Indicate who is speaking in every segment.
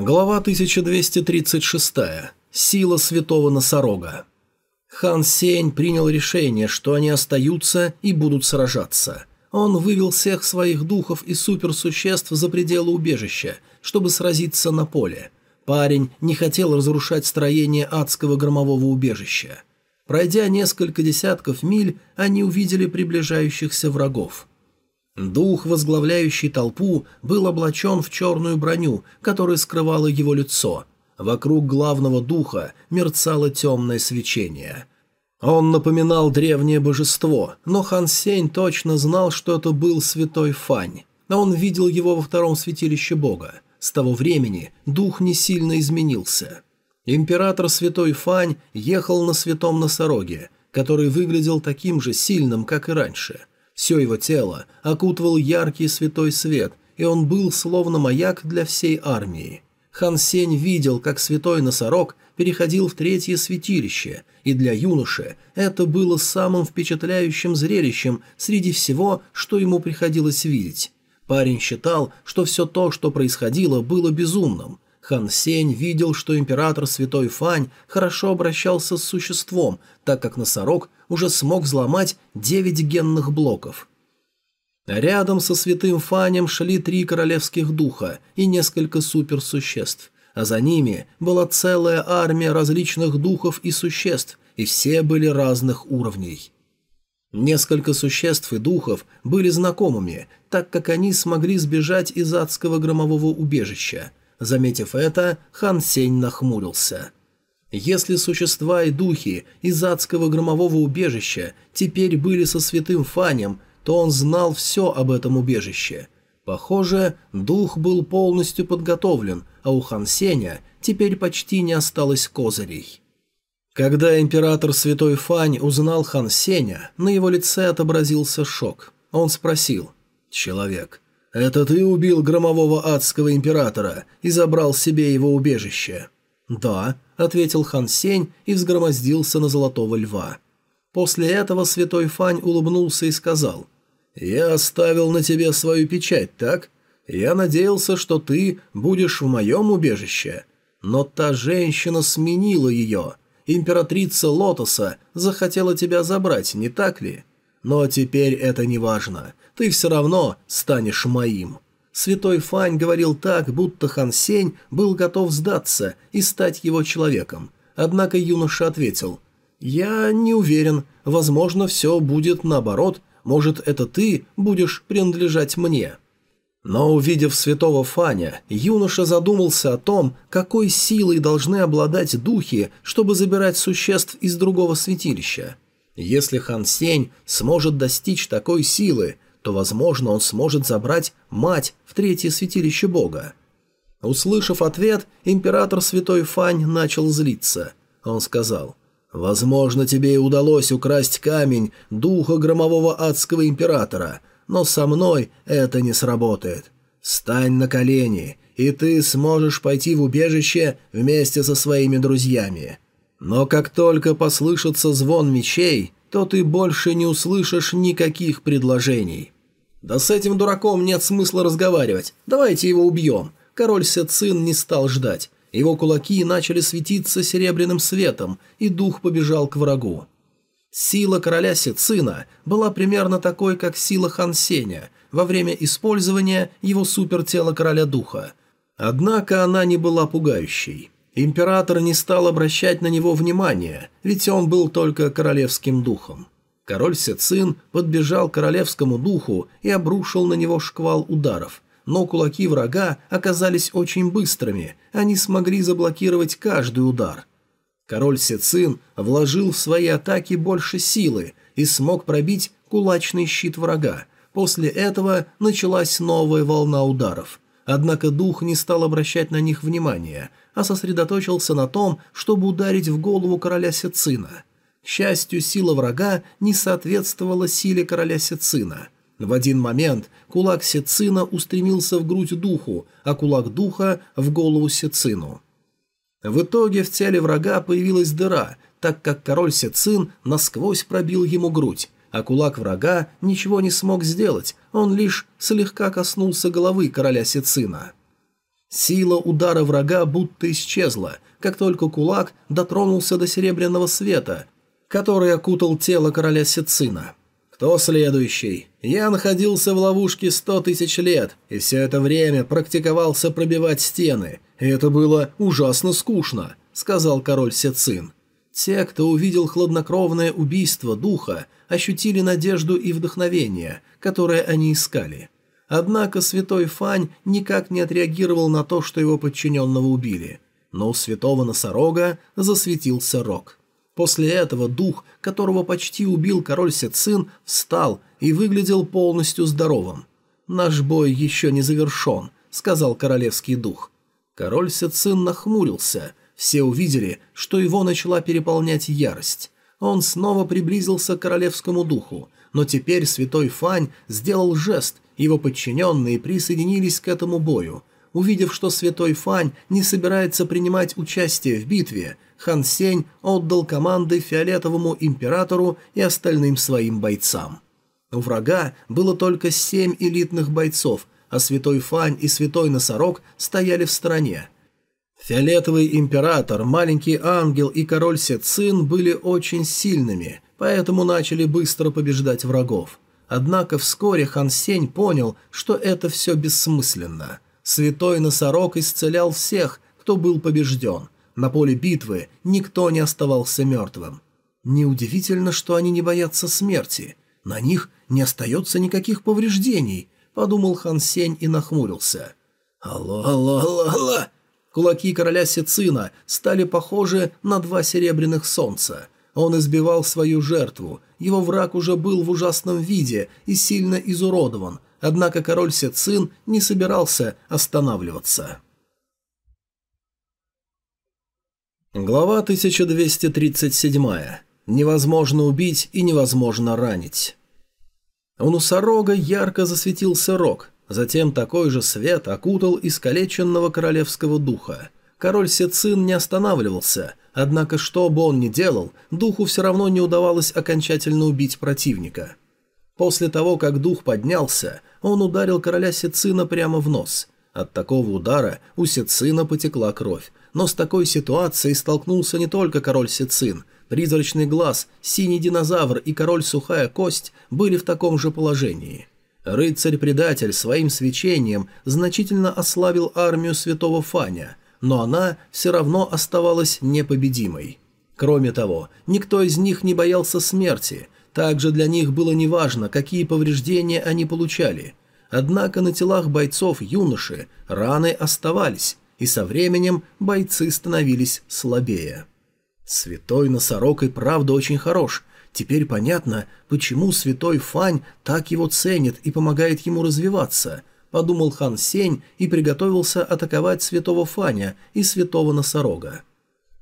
Speaker 1: Глава 1236. Сила святого носорога. Хан Сень принял решение, что они остаются и будут сражаться. Он вывел всех своих духов и суперсуществ за пределы убежища, чтобы сразиться на поле. Парень не хотел разрушать строение адского громового убежища. Пройдя несколько десятков миль, они увидели приближающихся врагов. Дух, возглавляющий толпу, был облачен в черную броню, которая скрывала его лицо. Вокруг главного духа мерцало темное свечение. Он напоминал древнее божество, но Хан Сень точно знал, что это был святой Фань. Он видел его во втором святилище бога. С того времени дух не сильно изменился. Император святой Фань ехал на святом носороге, который выглядел таким же сильным, как и раньше – все его тело окутывал яркий святой свет, и он был словно маяк для всей армии. Хан Сень видел, как святой носорог переходил в третье святилище, и для юноши это было самым впечатляющим зрелищем среди всего, что ему приходилось видеть. Парень считал, что все то, что происходило, было безумным. Хан Сень видел, что император Святой Фань хорошо обращался с существом, так как носорог уже смог взломать девять генных блоков. Рядом со святым Фанем шли три королевских духа и несколько суперсуществ, а за ними была целая армия различных духов и существ, и все были разных уровней. Несколько существ и духов были знакомыми, так как они смогли сбежать из адского громового убежища. Заметив это, Хан Сень нахмурился – если существа и духи из адского громового убежища теперь были со святым Фанем, то он знал все об этом убежище. Похоже, дух был полностью подготовлен, а у Хан Сеня теперь почти не осталось козырей. Когда император Святой Фань узнал Хан Сеня, на его лице отобразился шок. Он спросил, «Человек, это ты убил громового адского императора и забрал себе его убежище?» «Да», — ответил Хан Сень и взгромоздился на золотого льва. После этого святой Фань улыбнулся и сказал, «Я оставил на тебе свою печать, так? Я надеялся, что ты будешь в моем убежище. Но та женщина сменила ее. Императрица Лотоса захотела тебя забрать, не так ли? Но теперь это не важно. Ты все равно станешь моим». Святой Фань говорил так, будто Хан Сень был готов сдаться и стать его человеком. Однако юноша ответил, «Я не уверен, возможно, все будет наоборот, может, это ты будешь принадлежать мне». Но увидев святого Фаня, юноша задумался о том, какой силой должны обладать духи, чтобы забирать существ из другого святилища. Если Хан Сень сможет достичь такой силы, то, возможно, он сможет забрать мать в третье святилище бога. Услышав ответ, император Святой Фань начал злиться. Он сказал, «Возможно, тебе и удалось украсть камень духа громового адского императора, но со мной это не сработает. Стань на колени, и ты сможешь пойти в убежище вместе со своими друзьями. Но как только послышится звон мечей, то ты больше не услышишь никаких предложений». «Да с этим дураком нет смысла разговаривать. Давайте его убьем». Король Сецин не стал ждать. Его кулаки начали светиться серебряным светом, и дух побежал к врагу. Сила короля Сецина была примерно такой, как сила Хан Сеня во время использования его супертела короля духа. Однако она не была пугающей. Император не стал обращать на него внимания, ведь он был только королевским духом. Король Сецин подбежал к королевскому духу и обрушил на него шквал ударов, но кулаки врага оказались очень быстрыми, они смогли заблокировать каждый удар. Король Сецин вложил в свои атаки больше силы и смог пробить кулачный щит врага. После этого началась новая волна ударов. Однако дух не стал обращать на них внимания, а сосредоточился на том, чтобы ударить в голову короля Сецина – счастью, сила врага не соответствовала силе короля Сецина. В один момент кулак Сецина устремился в грудь духу, а кулак духа – в голову Сецину. В итоге в теле врага появилась дыра, так как король Сецин насквозь пробил ему грудь, а кулак врага ничего не смог сделать, он лишь слегка коснулся головы короля Сецина. Сила удара врага будто исчезла, как только кулак дотронулся до серебряного света, который окутал тело короля Сицина. «Кто следующий?» «Я находился в ловушке сто тысяч лет, и все это время практиковался пробивать стены, и это было ужасно скучно», — сказал король Сицин. Те, кто увидел хладнокровное убийство духа, ощутили надежду и вдохновение, которое они искали. Однако святой Фань никак не отреагировал на то, что его подчиненного убили. Но у святого носорога засветился рог. После этого дух, которого почти убил король Сецин, встал и выглядел полностью здоровым. «Наш бой еще не завершен», — сказал королевский дух. Король Сецин нахмурился. Все увидели, что его начала переполнять ярость. Он снова приблизился к королевскому духу, но теперь святой Фань сделал жест, его подчиненные присоединились к этому бою. Увидев, что святой Фань не собирается принимать участие в битве, Хан Сень отдал команды фиолетовому императору и остальным своим бойцам. У врага было только семь элитных бойцов, а святой Фань и святой Носорог стояли в стороне. Фиолетовый император, маленький ангел и король Сецин были очень сильными, поэтому начали быстро побеждать врагов. Однако вскоре Хан Сень понял, что это все бессмысленно. Святой Носорог исцелял всех, кто был побежден – на поле битвы никто не оставался мертвым. Неудивительно, что они не боятся смерти. На них не остается никаких повреждений, подумал Хан Сень и нахмурился. Алло, алло, алло, алло! Кулаки короля Сицина стали похожи на два серебряных солнца. Он избивал свою жертву, его враг уже был в ужасном виде и сильно изуродован, однако король Сицин не собирался останавливаться. Глава 1237. Невозможно убить и невозможно ранить. У носорога ярко засветился рог, затем такой же свет окутал искалеченного королевского духа. Король Сецин не останавливался, однако что бы он ни делал, духу все равно не удавалось окончательно убить противника. После того, как дух поднялся, он ударил короля Сецина прямо в нос. От такого удара у Сецина потекла кровь, но с такой ситуацией столкнулся не только король Сицин. Призрачный глаз, синий динозавр и король Сухая Кость были в таком же положении. Рыцарь-предатель своим свечением значительно ослабил армию святого Фаня, но она все равно оставалась непобедимой. Кроме того, никто из них не боялся смерти, также для них было неважно, какие повреждения они получали. Однако на телах бойцов юноши раны оставались, и со временем бойцы становились слабее. Святой носорог и правда очень хорош. Теперь понятно, почему святой Фань так его ценит и помогает ему развиваться, подумал хан Сень и приготовился атаковать святого Фаня и святого носорога.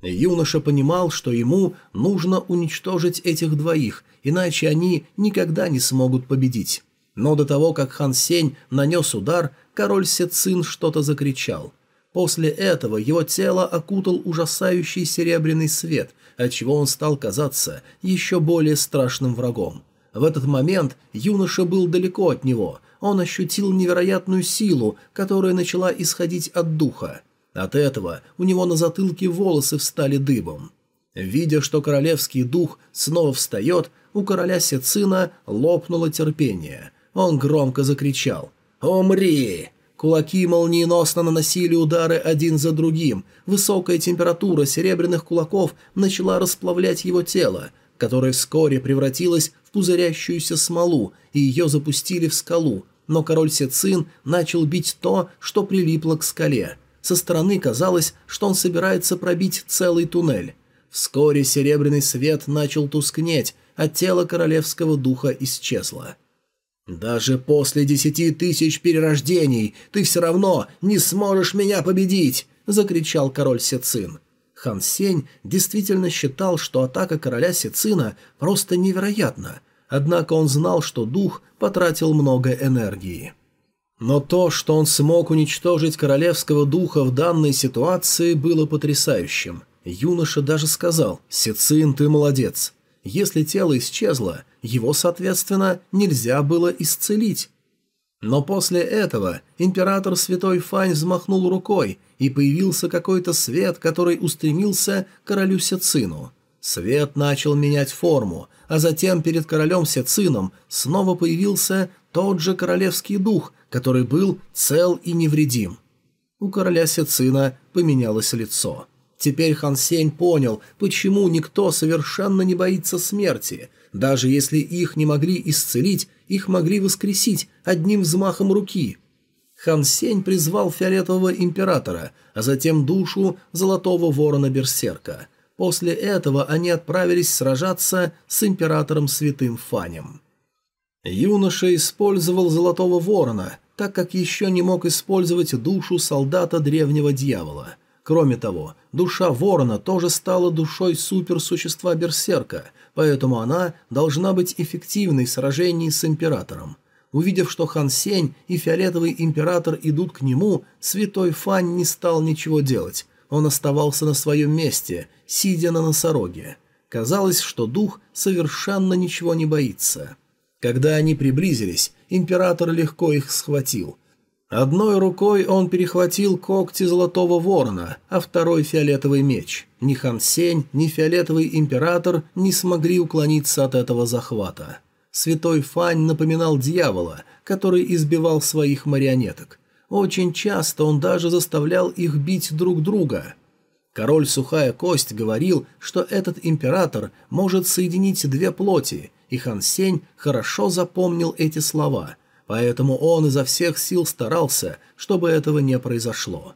Speaker 1: Юноша понимал, что ему нужно уничтожить этих двоих, иначе они никогда не смогут победить. Но до того, как хан Сень нанес удар, король Сецин что-то закричал. После этого его тело окутал ужасающий серебряный свет, отчего он стал казаться еще более страшным врагом. В этот момент юноша был далеко от него, он ощутил невероятную силу, которая начала исходить от духа. От этого у него на затылке волосы встали дыбом. Видя, что королевский дух снова встает, у короля Сецина лопнуло терпение. Он громко закричал «Умри!» Кулаки молниеносно наносили удары один за другим. Высокая температура серебряных кулаков начала расплавлять его тело, которое вскоре превратилось в пузырящуюся смолу, и ее запустили в скалу. Но король Сецин начал бить то, что прилипло к скале. Со стороны казалось, что он собирается пробить целый туннель. Вскоре серебряный свет начал тускнеть, а тело королевского духа исчезло. «Даже после десяти тысяч перерождений ты все равно не сможешь меня победить!» – закричал король Сецин. Хан Сень действительно считал, что атака короля Сецина просто невероятна, однако он знал, что дух потратил много энергии. Но то, что он смог уничтожить королевского духа в данной ситуации, было потрясающим. Юноша даже сказал «Сецин, ты молодец». Если тело исчезло, его, соответственно, нельзя было исцелить. Но после этого император Святой Фань взмахнул рукой, и появился какой-то свет, который устремился к королю Сецину. Свет начал менять форму, а затем перед королем Сецином снова появился тот же королевский дух, который был цел и невредим. У короля Сецина поменялось лицо. Теперь Хан Сень понял, почему никто совершенно не боится смерти. Даже если их не могли исцелить, их могли воскресить одним взмахом руки. Хан Сень призвал фиолетового императора, а затем душу золотого ворона-берсерка. После этого они отправились сражаться с императором Святым Фанем. Юноша использовал золотого ворона, так как еще не мог использовать душу солдата древнего дьявола – Кроме того, душа ворона тоже стала душой суперсущества Берсерка, поэтому она должна быть эффективной в сражении с Императором. Увидев, что Хан Сень и Фиолетовый Император идут к нему, Святой Фань не стал ничего делать. Он оставался на своем месте, сидя на носороге. Казалось, что дух совершенно ничего не боится. Когда они приблизились, Император легко их схватил – Одной рукой он перехватил когти Золотого Ворона, а второй — фиолетовый меч. Ни Хан Сень, ни фиолетовый император не смогли уклониться от этого захвата. Святой Фань напоминал дьявола, который избивал своих марионеток. Очень часто он даже заставлял их бить друг друга. Король Сухая Кость говорил, что этот император может соединить две плоти, и Хан Сень хорошо запомнил эти слова — поэтому он изо всех сил старался, чтобы этого не произошло.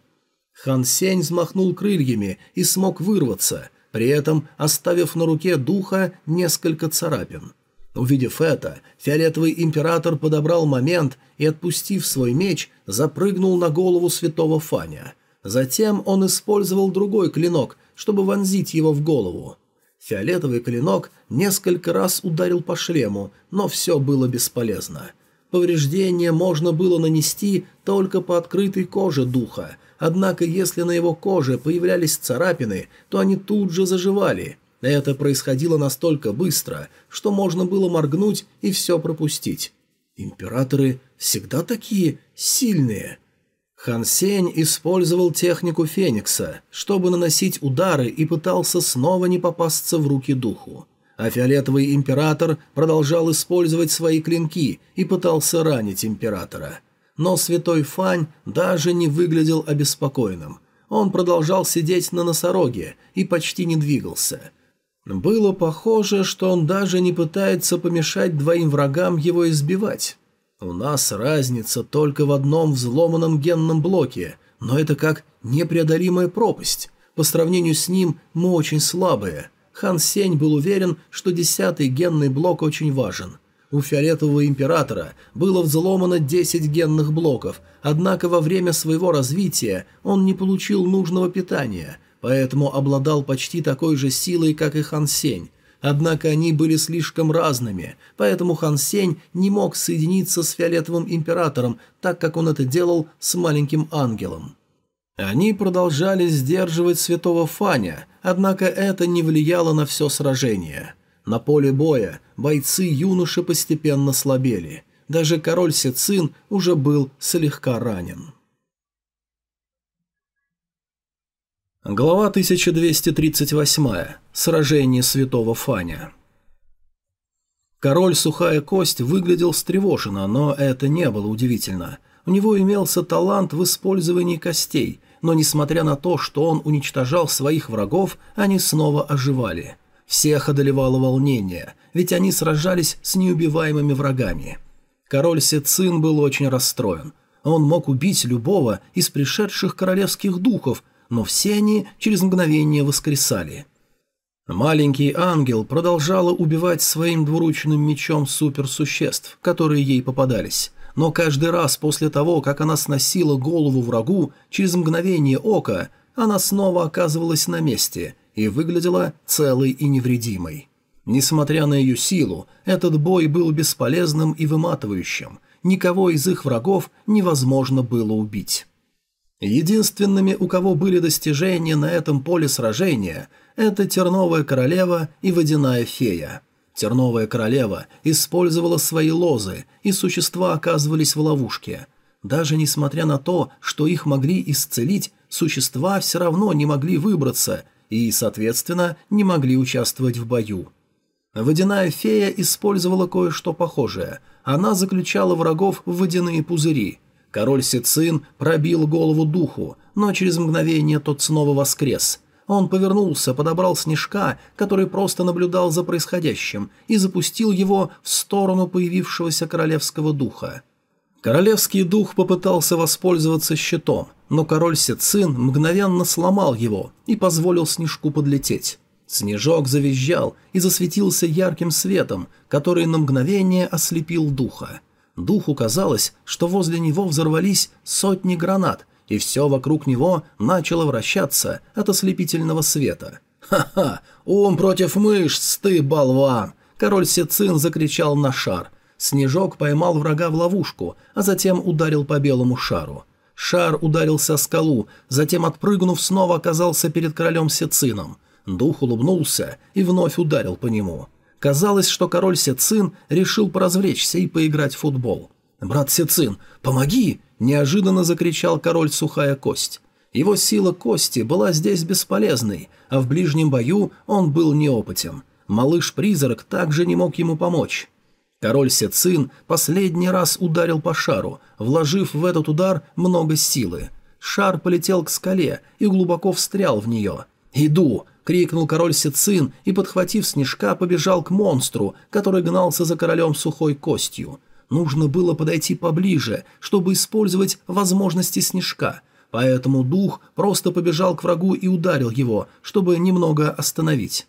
Speaker 1: Хан Сень взмахнул крыльями и смог вырваться, при этом оставив на руке духа несколько царапин. Увидев это, фиолетовый император подобрал момент и, отпустив свой меч, запрыгнул на голову святого Фаня. Затем он использовал другой клинок, чтобы вонзить его в голову. Фиолетовый клинок несколько раз ударил по шлему, но все было бесполезно. Повреждение можно было нанести только по открытой коже духа, однако если на его коже появлялись царапины, то они тут же заживали. Это происходило настолько быстро, что можно было моргнуть и все пропустить. Императоры всегда такие сильные. Хан Сень использовал технику Феникса, чтобы наносить удары и пытался снова не попасться в руки духу а фиолетовый император продолжал использовать свои клинки и пытался ранить императора. Но святой Фань даже не выглядел обеспокоенным. Он продолжал сидеть на носороге и почти не двигался. Было похоже, что он даже не пытается помешать двоим врагам его избивать. У нас разница только в одном взломанном генном блоке, но это как непреодолимая пропасть. По сравнению с ним мы очень слабые – Хан Сень был уверен, что десятый генный блок очень важен. У фиолетового императора было взломано 10 генных блоков, однако во время своего развития он не получил нужного питания, поэтому обладал почти такой же силой, как и Хан Сень. Однако они были слишком разными, поэтому Хан Сень не мог соединиться с фиолетовым императором, так как он это делал с маленьким ангелом. Они продолжали сдерживать святого Фаня, однако это не влияло на все сражение. На поле боя бойцы юноши постепенно слабели. Даже король Сицин уже был слегка ранен. Глава 1238. Сражение святого Фаня. Король Сухая Кость выглядел встревоженно, но это не было удивительно. У него имелся талант в использовании костей – но несмотря на то, что он уничтожал своих врагов, они снова оживали. Всех одолевало волнение, ведь они сражались с неубиваемыми врагами. Король Сецин был очень расстроен. Он мог убить любого из пришедших королевских духов, но все они через мгновение воскресали. Маленький ангел продолжала убивать своим двуручным мечом суперсуществ, которые ей попадались но каждый раз после того, как она сносила голову врагу, через мгновение ока она снова оказывалась на месте и выглядела целой и невредимой. Несмотря на ее силу, этот бой был бесполезным и выматывающим, никого из их врагов невозможно было убить. Единственными, у кого были достижения на этом поле сражения, это Терновая Королева и Водяная Фея – Терновая королева использовала свои лозы, и существа оказывались в ловушке. Даже несмотря на то, что их могли исцелить, существа все равно не могли выбраться и, соответственно, не могли участвовать в бою. Водяная фея использовала кое-что похожее. Она заключала врагов в водяные пузыри. Король Сицин пробил голову духу, но через мгновение тот снова воскрес. Он повернулся, подобрал снежка, который просто наблюдал за происходящим, и запустил его в сторону появившегося королевского духа. Королевский дух попытался воспользоваться щитом, но король Сицин мгновенно сломал его и позволил снежку подлететь. Снежок завизжал и засветился ярким светом, который на мгновение ослепил духа. Духу казалось, что возле него взорвались сотни гранат, и все вокруг него начало вращаться от ослепительного света. «Ха-ха! Ум против мышц, ты, болван!» Король Сицин закричал на шар – Снежок поймал врага в ловушку, а затем ударил по белому шару. Шар ударился о скалу, затем, отпрыгнув, снова оказался перед королем Сецином. Дух улыбнулся и вновь ударил по нему. Казалось, что король Сецин решил поразвлечься и поиграть в футбол. «Брат Сецин, помоги!» – неожиданно закричал король Сухая Кость. Его сила кости была здесь бесполезной, а в ближнем бою он был неопытен. Малыш-призрак также не мог ему помочь. Король Сецин последний раз ударил по шару, вложив в этот удар много силы. Шар полетел к скале и глубоко встрял в нее. «Иду!» — крикнул король Сецин и, подхватив снежка, побежал к монстру, который гнался за королем сухой костью. Нужно было подойти поближе, чтобы использовать возможности снежка, поэтому дух просто побежал к врагу и ударил его, чтобы немного остановить.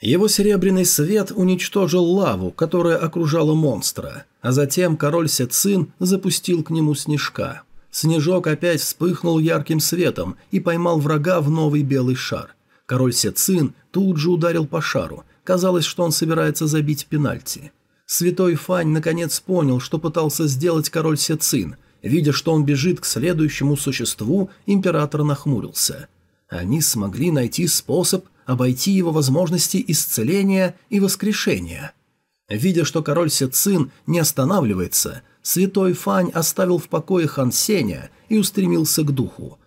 Speaker 1: Его серебряный свет уничтожил лаву, которая окружала монстра, а затем король Сецин запустил к нему снежка. Снежок опять вспыхнул ярким светом и поймал врага в новый белый шар. Король Сецин тут же ударил по шару. Казалось, что он собирается забить пенальти. Святой Фань наконец понял, что пытался сделать король Сецин. Видя, что он бежит к следующему существу, император нахмурился. Они смогли найти способ обойти его возможности исцеления и воскрешения. Видя, что король Сецин не останавливается, святой Фань оставил в покое Хан Сеня и устремился к духу.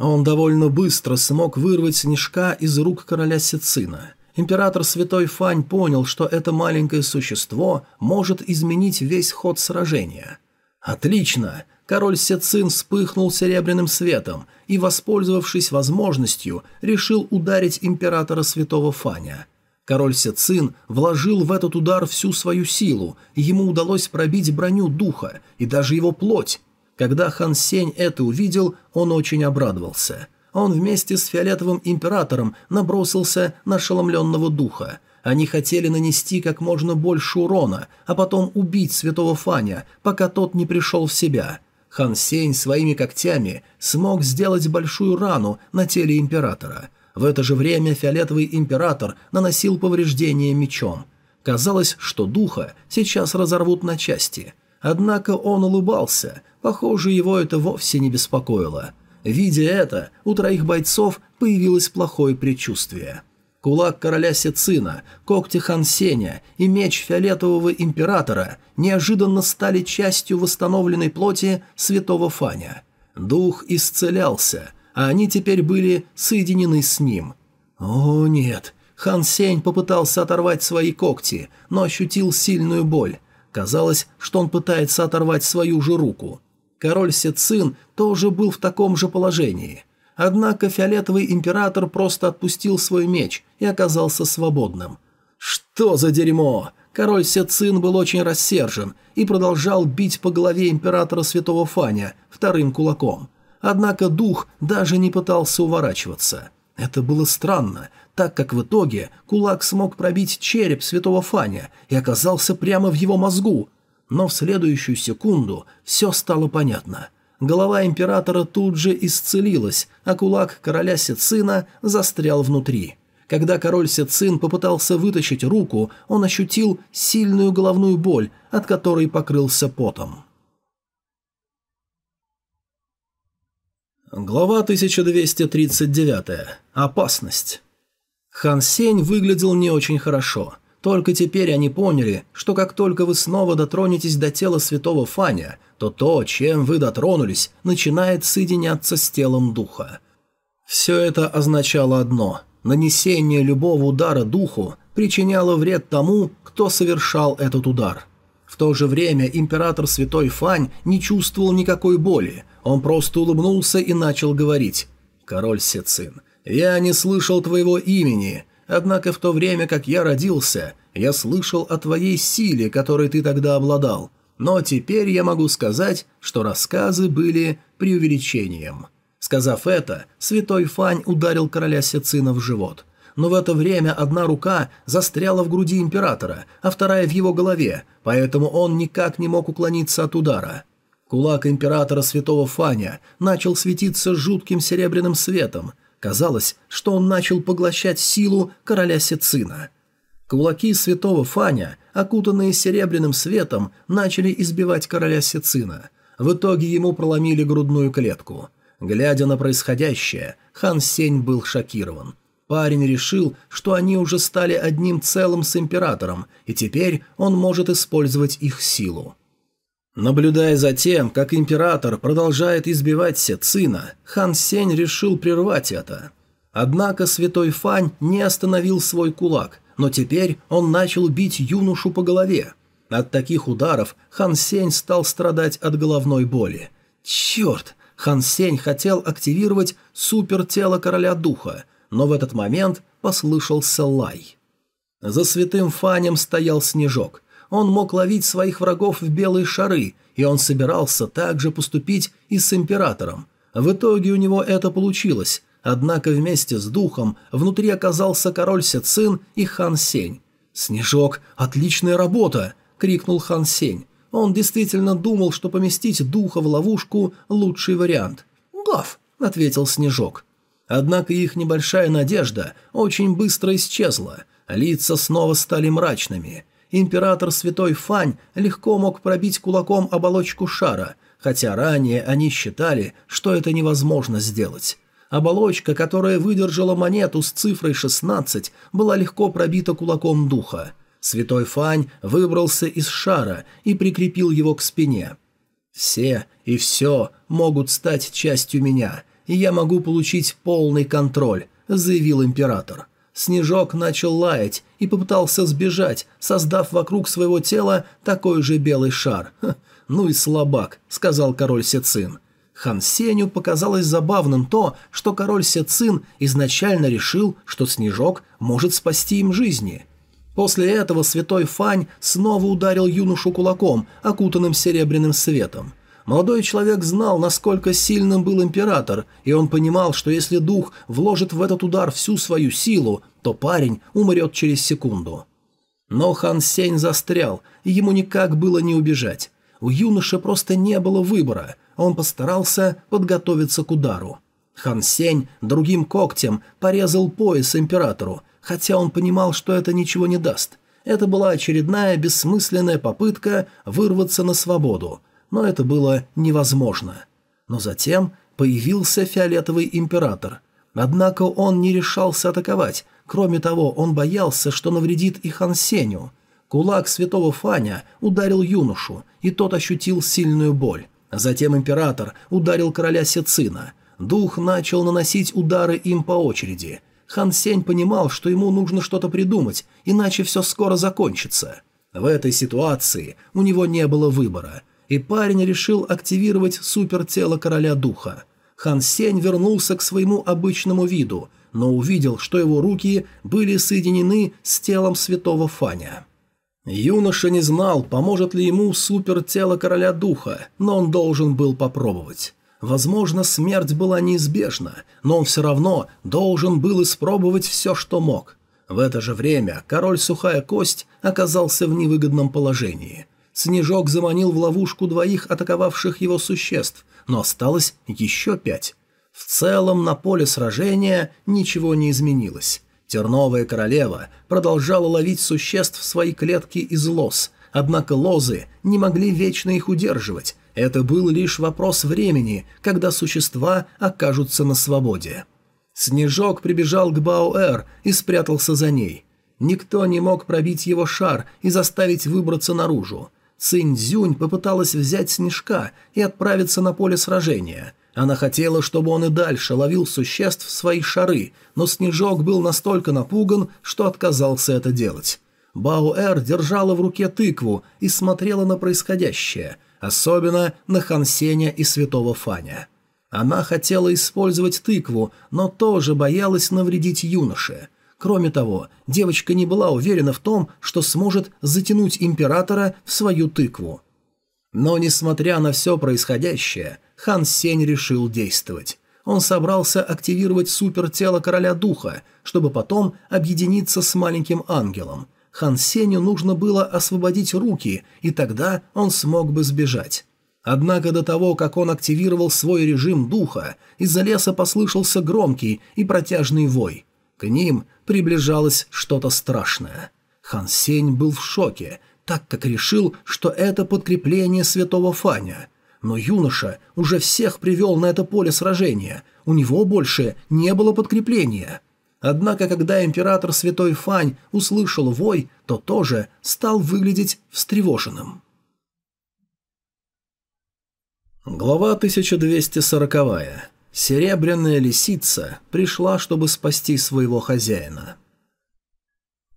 Speaker 1: Он довольно быстро смог вырвать снежка из рук короля Сецина. Император Святой Фань понял, что это маленькое существо может изменить весь ход сражения. «Отлично! Король Сецин вспыхнул серебряным светом и, воспользовавшись возможностью, решил ударить императора Святого Фаня. Король Сецин вложил в этот удар всю свою силу, ему удалось пробить броню духа и даже его плоть. Когда Хан Сень это увидел, он очень обрадовался. Он вместе с фиолетовым императором набросился на ошеломленного духа. Они хотели нанести как можно больше урона, а потом убить святого Фаня, пока тот не пришел в себя – Хан Сень своими когтями смог сделать большую рану на теле императора. В это же время фиолетовый император наносил повреждения мечом. Казалось, что духа сейчас разорвут на части. Однако он улыбался, похоже, его это вовсе не беспокоило. Видя это, у троих бойцов появилось плохое предчувствие – Кулак короля Сецина, когти Хан Сеня и меч фиолетового императора неожиданно стали частью восстановленной плоти святого Фаня. Дух исцелялся, а они теперь были соединены с ним. О, нет. Хан Сень попытался оторвать свои когти, но ощутил сильную боль. Казалось, что он пытается оторвать свою же руку. Король Сецин тоже был в таком же положении – Однако фиолетовый император просто отпустил свой меч и оказался свободным. «Что за дерьмо?» Король Сецин был очень рассержен и продолжал бить по голове императора Святого Фаня вторым кулаком. Однако дух даже не пытался уворачиваться. Это было странно, так как в итоге кулак смог пробить череп Святого Фаня и оказался прямо в его мозгу. Но в следующую секунду все стало понятно – Голова императора тут же исцелилась, а кулак короля Сицина застрял внутри. Когда король Сицин попытался вытащить руку, он ощутил сильную головную боль, от которой покрылся потом. Глава 1239. Опасность. Хан Сень выглядел не очень хорошо. Только теперь они поняли, что как только вы снова дотронетесь до тела святого Фаня, то то, чем вы дотронулись, начинает соединяться с телом духа. Все это означало одно – нанесение любого удара духу причиняло вред тому, кто совершал этот удар. В то же время император Святой Фань не чувствовал никакой боли, он просто улыбнулся и начал говорить «Король Сецин, я не слышал твоего имени, Однако в то время, как я родился, я слышал о твоей силе, которой ты тогда обладал. Но теперь я могу сказать, что рассказы были преувеличением». Сказав это, святой Фань ударил короля Сецина в живот. Но в это время одна рука застряла в груди императора, а вторая в его голове, поэтому он никак не мог уклониться от удара. Кулак императора святого Фаня начал светиться жутким серебряным светом, Казалось, что он начал поглощать силу короля Сецина. Кулаки святого Фаня, окутанные серебряным светом, начали избивать короля Сецина. В итоге ему проломили грудную клетку. Глядя на происходящее, Хан Сень был шокирован. Парень решил, что они уже стали одним целым с императором, и теперь он может использовать их силу. Наблюдая за тем, как император продолжает избивать Сецина, хан Сень решил прервать это. Однако святой Фань не остановил свой кулак, но теперь он начал бить юношу по голове. От таких ударов хан Сень стал страдать от головной боли. Черт! Хан Сень хотел активировать супертело короля духа, но в этот момент послышался лай. За святым Фанем стоял снежок – он мог ловить своих врагов в белые шары, и он собирался также поступить и с императором. В итоге у него это получилось, однако вместе с духом внутри оказался король Сецин и хан Сень. «Снежок, отличная работа!» – крикнул хан Сень. Он действительно думал, что поместить духа в ловушку – лучший вариант. «Гав!» – ответил Снежок. Однако их небольшая надежда очень быстро исчезла. Лица снова стали мрачными император Святой Фань легко мог пробить кулаком оболочку шара, хотя ранее они считали, что это невозможно сделать. Оболочка, которая выдержала монету с цифрой 16, была легко пробита кулаком духа. Святой Фань выбрался из шара и прикрепил его к спине. «Все и все могут стать частью меня, и я могу получить полный контроль», — заявил император. Снежок начал лаять и попытался сбежать, создав вокруг своего тела такой же белый шар. «Ну и слабак», — сказал король Сецин. Хан Сеню показалось забавным то, что король Сецин изначально решил, что Снежок может спасти им жизни. После этого святой Фань снова ударил юношу кулаком, окутанным серебряным светом. Молодой человек знал, насколько сильным был император, и он понимал, что если дух вложит в этот удар всю свою силу, то парень умрет через секунду. Но Хан Сень застрял, и ему никак было не убежать. У юноши просто не было выбора, он постарался подготовиться к удару. Хан Сень другим когтем порезал пояс императору, хотя он понимал, что это ничего не даст. Это была очередная бессмысленная попытка вырваться на свободу, но это было невозможно. Но затем появился фиолетовый император. Однако он не решался атаковать, Кроме того, он боялся, что навредит и Хан Сеню. Кулак святого Фаня ударил юношу, и тот ощутил сильную боль. Затем император ударил короля Сецина. Дух начал наносить удары им по очереди. Хан Сень понимал, что ему нужно что-то придумать, иначе все скоро закончится. В этой ситуации у него не было выбора, и парень решил активировать супертело короля духа. Хан Сень вернулся к своему обычному виду – но увидел, что его руки были соединены с телом святого Фаня. Юноша не знал, поможет ли ему супертело короля духа, но он должен был попробовать. Возможно, смерть была неизбежна, но он все равно должен был испробовать все, что мог. В это же время король Сухая Кость оказался в невыгодном положении. Снежок заманил в ловушку двоих атаковавших его существ, но осталось еще пять. В целом на поле сражения ничего не изменилось. Терновая королева продолжала ловить существ в свои клетки из лоз, однако лозы не могли вечно их удерживать. Это был лишь вопрос времени, когда существа окажутся на свободе. Снежок прибежал к Баоэр и спрятался за ней. Никто не мог пробить его шар и заставить выбраться наружу. Цинь-Дзюнь попыталась взять Снежка и отправиться на поле сражения. Она хотела, чтобы он и дальше ловил существ в свои шары, но Снежок был настолько напуган, что отказался это делать. Баоэр держала в руке тыкву и смотрела на происходящее, особенно на Хансеня и Святого Фаня. Она хотела использовать тыкву, но тоже боялась навредить юноше. Кроме того, девочка не была уверена в том, что сможет затянуть императора в свою тыкву. Но, несмотря на все происходящее, Хан Сень решил действовать. Он собрался активировать супертело короля духа, чтобы потом объединиться с маленьким ангелом. Хан Сенью нужно было освободить руки, и тогда он смог бы сбежать. Однако до того, как он активировал свой режим духа, из-за леса послышался громкий и протяжный вой. К ним приближалось что-то страшное. Хан Сень был в шоке, так как решил, что это подкрепление святого Фаня. Но юноша уже всех привел на это поле сражения, у него больше не было подкрепления. Однако, когда император Святой Фань услышал вой, то тоже стал выглядеть встревоженным. Глава 1240. Серебряная лисица пришла, чтобы спасти своего хозяина.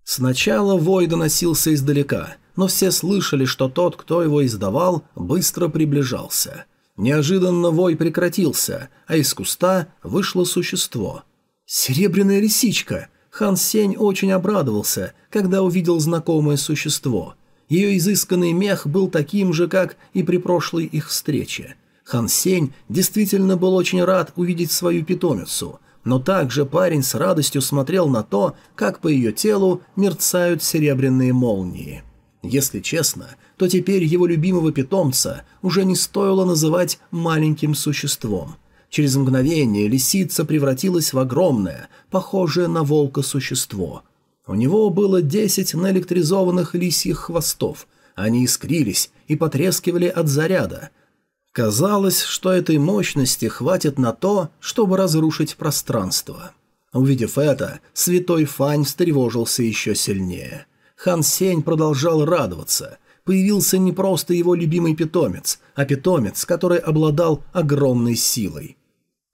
Speaker 1: Сначала вой доносился издалека, но все слышали, что тот, кто его издавал, быстро приближался. Неожиданно вой прекратился, а из куста вышло существо. «Серебряная лисичка!» Хан Сень очень обрадовался, когда увидел знакомое существо – ее изысканный мех был таким же, как и при прошлой их встрече. Хан Сень действительно был очень рад увидеть свою питомицу, но также парень с радостью смотрел на то, как по ее телу мерцают серебряные молнии. Если честно, то теперь его любимого питомца уже не стоило называть маленьким существом. Через мгновение лисица превратилась в огромное, похожее на волка существо – у него было десять наэлектризованных лисьих хвостов. Они искрились и потрескивали от заряда. Казалось, что этой мощности хватит на то, чтобы разрушить пространство. Увидев это, святой Фань встревожился еще сильнее. Хан Сень продолжал радоваться. Появился не просто его любимый питомец, а питомец, который обладал огромной силой.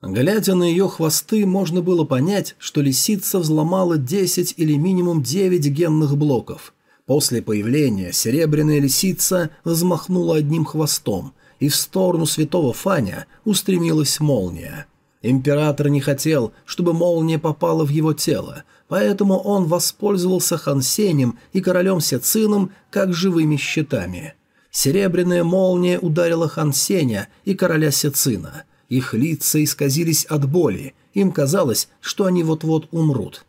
Speaker 1: Глядя на ее хвосты, можно было понять, что лисица взломала 10 или минимум 9 генных блоков. После появления серебряная лисица взмахнула одним хвостом, и в сторону святого Фаня устремилась молния. Император не хотел, чтобы молния попала в его тело, поэтому он воспользовался Хансенем и королем Сецином как живыми щитами. Серебряная молния ударила Хансеня и короля Сецина – их лица исказились от боли, им казалось, что они вот-вот умрут.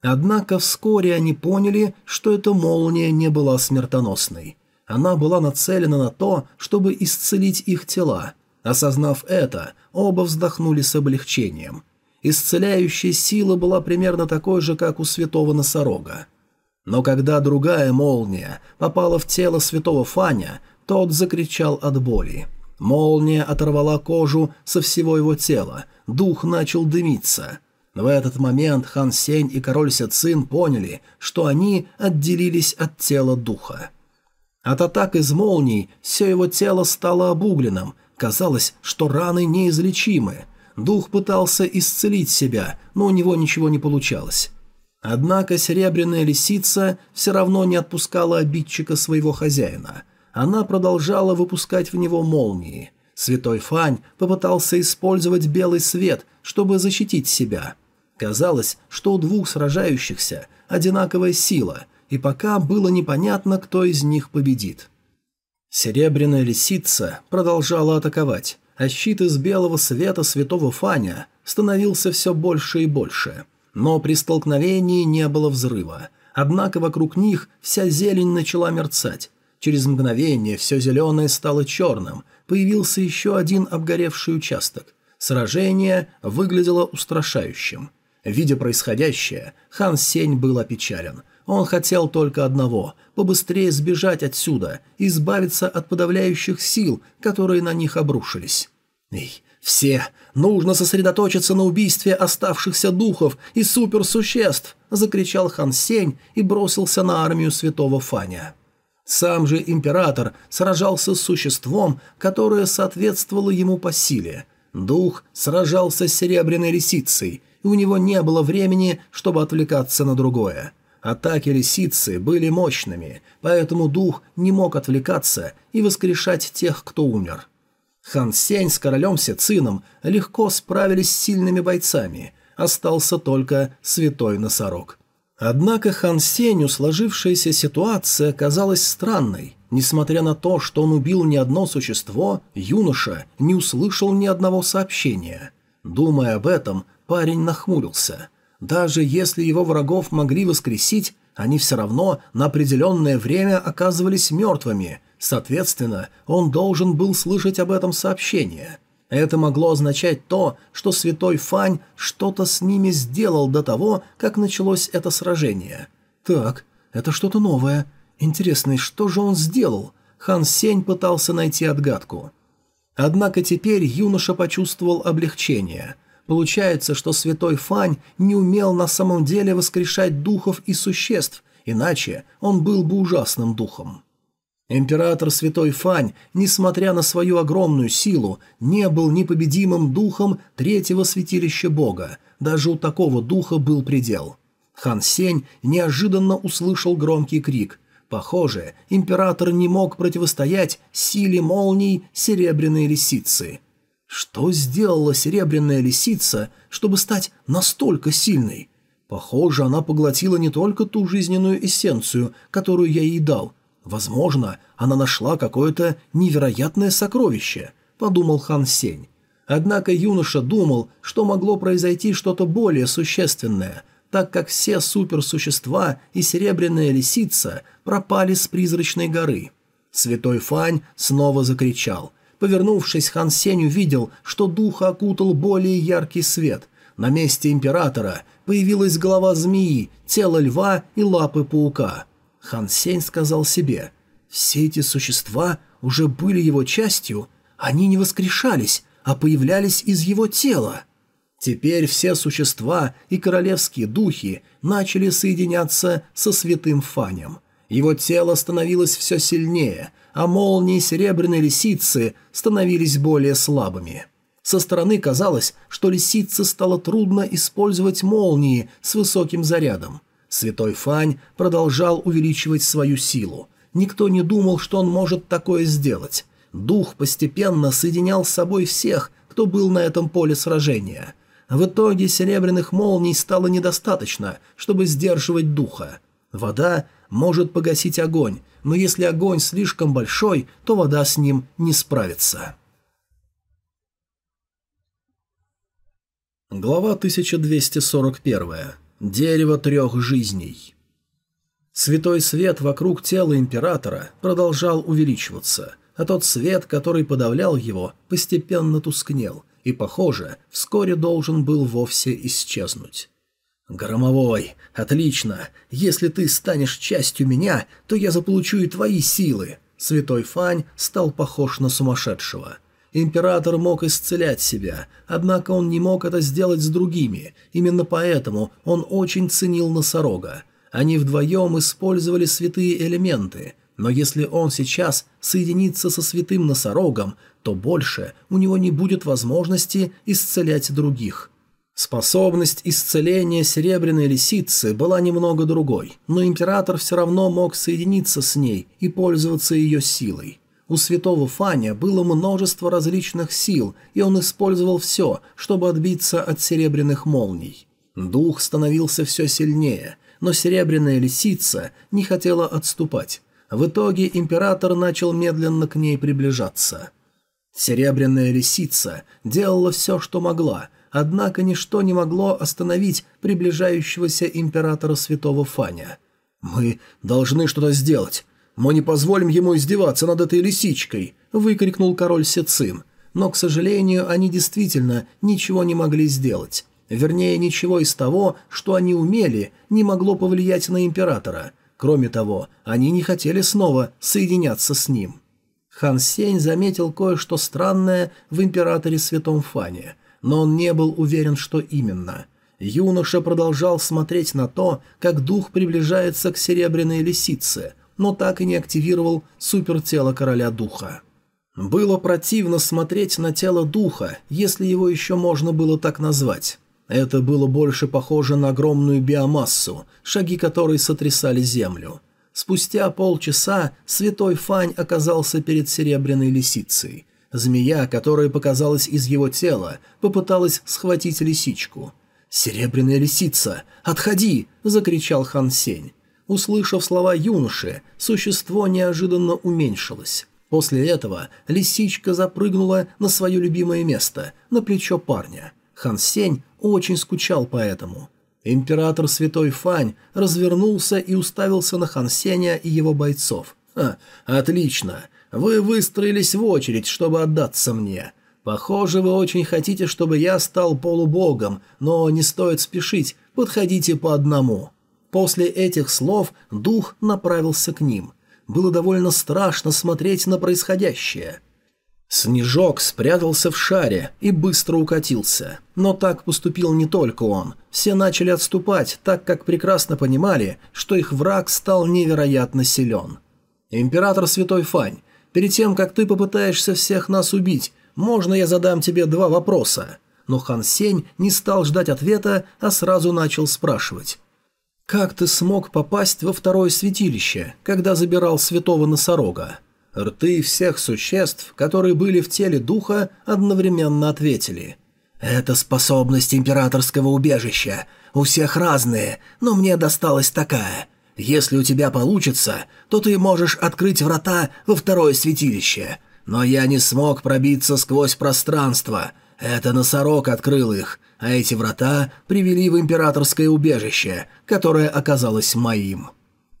Speaker 1: Однако вскоре они поняли, что эта молния не была смертоносной. Она была нацелена на то, чтобы исцелить их тела. Осознав это, оба вздохнули с облегчением. Исцеляющая сила была примерно такой же, как у святого носорога. Но когда другая молния попала в тело святого Фаня, тот закричал от боли. Молния оторвала кожу со всего его тела, дух начал дымиться. В этот момент Хан Сень и король Сяцин поняли, что они отделились от тела духа. От атак из молний все его тело стало обугленным, казалось, что раны неизлечимы. Дух пытался исцелить себя, но у него ничего не получалось. Однако серебряная лисица все равно не отпускала обидчика своего хозяина – она продолжала выпускать в него молнии. Святой Фань попытался использовать белый свет, чтобы защитить себя. Казалось, что у двух сражающихся одинаковая сила, и пока было непонятно, кто из них победит. Серебряная лисица продолжала атаковать, а щит из белого света святого Фаня становился все больше и больше. Но при столкновении не было взрыва. Однако вокруг них вся зелень начала мерцать, Через мгновение все зеленое стало черным, появился еще один обгоревший участок. Сражение выглядело устрашающим. Видя происходящее, хан Сень был опечален. Он хотел только одного – побыстрее сбежать отсюда и избавиться от подавляющих сил, которые на них обрушились. «Эй, все! Нужно сосредоточиться на убийстве оставшихся духов и суперсуществ!» – закричал Хан Сень и бросился на армию святого Фаня. Сам же император сражался с существом, которое соответствовало ему по силе. Дух сражался с серебряной лисицей, и у него не было времени, чтобы отвлекаться на другое. Атаки лисицы были мощными, поэтому дух не мог отвлекаться и воскрешать тех, кто умер. Хан Сень с королем Сецином легко справились с сильными бойцами, остался только святой носорог. Однако Хан Сенью сложившаяся ситуация казалась странной. Несмотря на то, что он убил не одно существо, юноша не услышал ни одного сообщения. Думая об этом, парень нахмурился. Даже если его врагов могли воскресить, они все равно на определенное время оказывались мертвыми, соответственно, он должен был слышать об этом сообщение. Это могло означать то, что святой Фань что-то с ними сделал до того, как началось это сражение. Так, это что-то новое. Интересно, что же он сделал? Хан Сень пытался найти отгадку. Однако теперь юноша почувствовал облегчение. Получается, что святой Фань не умел на самом деле воскрешать духов и существ, иначе он был бы ужасным духом. Император Святой Фань, несмотря на свою огромную силу, не был непобедимым духом третьего святилища Бога, даже у такого духа был предел. Хан Сень неожиданно услышал громкий крик. Похоже, император не мог противостоять силе молний Серебряной Лисицы. Что сделала Серебряная Лисица, чтобы стать настолько сильной? Похоже, она поглотила не только ту жизненную эссенцию, которую я ей дал – Возможно, она нашла какое-то невероятное сокровище, подумал Хан Сень. Однако юноша думал, что могло произойти что-то более существенное, так как все суперсущества и серебряная лисица пропали с призрачной горы. Святой Фань снова закричал. Повернувшись, Хан Сень увидел, что духа окутал более яркий свет. На месте императора появилась голова змеи, тело льва и лапы паука. Хан Сень сказал себе, «Все эти существа уже были его частью, они не воскрешались, а появлялись из его тела». Теперь все существа и королевские духи начали соединяться со святым Фанем. Его тело становилось все сильнее, а молнии серебряной лисицы становились более слабыми. Со стороны казалось, что лисице стало трудно использовать молнии с высоким зарядом. Святой Фань продолжал увеличивать свою силу. Никто не думал, что он может такое сделать. Дух постепенно соединял с собой всех, кто был на этом поле сражения. В итоге серебряных молний стало недостаточно, чтобы сдерживать духа. Вода может погасить огонь, но если огонь слишком большой, то вода с ним не справится. Глава 1241. Дерево трех жизней. Святой свет вокруг тела императора продолжал увеличиваться, а тот свет, который подавлял его, постепенно тускнел и, похоже, вскоре должен был вовсе исчезнуть. «Громовой, отлично! Если ты станешь частью меня, то я заполучу и твои силы!» Святой Фань стал похож на сумасшедшего – Император мог исцелять себя, однако он не мог это сделать с другими, именно поэтому он очень ценил носорога. Они вдвоем использовали святые элементы, но если он сейчас соединится со святым носорогом, то больше у него не будет возможности исцелять других. Способность исцеления серебряной лисицы была немного другой, но император все равно мог соединиться с ней и пользоваться ее силой. У святого Фаня было множество различных сил, и он использовал все, чтобы отбиться от серебряных молний. Дух становился все сильнее, но серебряная лисица не хотела отступать. В итоге император начал медленно к ней приближаться. Серебряная лисица делала все, что могла, однако ничто не могло остановить приближающегося императора святого Фаня. «Мы должны что-то сделать. Мы не позволим ему издеваться над этой лисичкой!» – выкрикнул король Сецин. Но, к сожалению, они действительно ничего не могли сделать. Вернее, ничего из того, что они умели, не могло повлиять на императора. Кроме того, они не хотели снова соединяться с ним. Хан Сень заметил кое-что странное в императоре Святом Фане, но он не был уверен, что именно. Юноша продолжал смотреть на то, как дух приближается к серебряной лисице, но так и не активировал супертело короля духа. Было противно смотреть на тело духа, если его еще можно было так назвать. Это было больше похоже на огромную биомассу, шаги которой сотрясали землю. Спустя полчаса святой Фань оказался перед серебряной лисицей. Змея, которая показалась из его тела, попыталась схватить лисичку. «Серебряная лисица! Отходи!» – закричал Хан Сень. Услышав слова юноши, существо неожиданно уменьшилось. После этого лисичка запрыгнула на свое любимое место, на плечо парня. Хан Сень очень скучал по этому. Император Святой Фань развернулся и уставился на Хан Сеня и его бойцов. «Ха, отлично. Вы выстроились в очередь, чтобы отдаться мне. Похоже, вы очень хотите, чтобы я стал полубогом, но не стоит спешить, подходите по одному». После этих слов дух направился к ним. Было довольно страшно смотреть на происходящее. Снежок спрятался в шаре и быстро укатился. Но так поступил не только он. Все начали отступать, так как прекрасно понимали, что их враг стал невероятно силен. «Император Святой Фань, перед тем, как ты попытаешься всех нас убить, можно я задам тебе два вопроса?» Но Хан Сень не стал ждать ответа, а сразу начал спрашивать. «Как ты смог попасть во второе святилище, когда забирал святого носорога?» Рты всех существ, которые были в теле духа, одновременно ответили. «Это способность императорского убежища. У всех разные, но мне досталась такая. Если у тебя получится, то ты можешь открыть врата во второе святилище. Но я не смог пробиться сквозь пространство. Это носорог открыл их, а эти врата привели в императорское убежище, которое оказалось моим».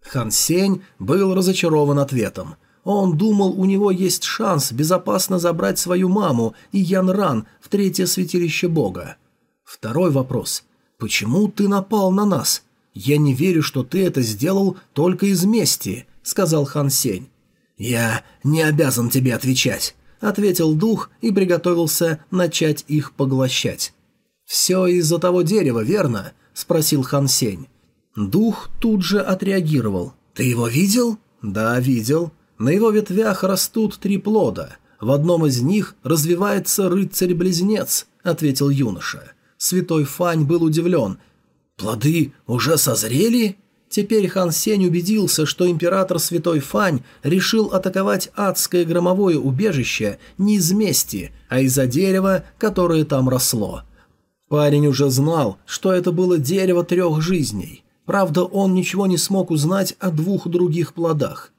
Speaker 1: Хан Сень был разочарован ответом. Он думал, у него есть шанс безопасно забрать свою маму и Ян Ран в третье святилище бога. Второй вопрос. «Почему ты напал на нас? Я не верю, что ты это сделал только из мести», — сказал Хан Сень. «Я не обязан тебе отвечать», — ответил дух и приготовился начать их поглощать. «Все из-за того дерева, верно?» — спросил Хан Сень. Дух тут же отреагировал. «Ты его видел?» «Да, видел. На его ветвях растут три плода. В одном из них развивается рыцарь-близнец», — ответил юноша. Святой Фань был удивлен. «Плоды уже созрели?» Теперь Хан Сень убедился, что император Святой Фань решил атаковать адское громовое убежище не из мести, а из-за дерева, которое там росло. Парень уже знал, что это было дерево трех жизней. Правда, он ничего не смог узнать о двух других плодах.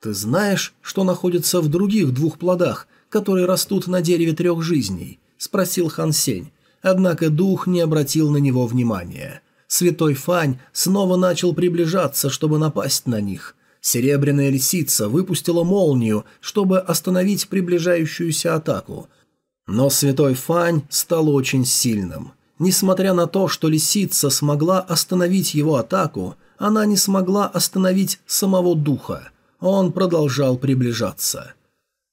Speaker 1: «Ты знаешь, что находится в других двух плодах, которые растут на дереве трех жизней?» – спросил Хан Сень. Однако дух не обратил на него внимания. Святой Фань снова начал приближаться, чтобы напасть на них. Серебряная лисица выпустила молнию, чтобы остановить приближающуюся атаку. Но Святой Фань стал очень сильным. Несмотря на то, что лисица смогла остановить его атаку, она не смогла остановить самого духа – он продолжал приближаться.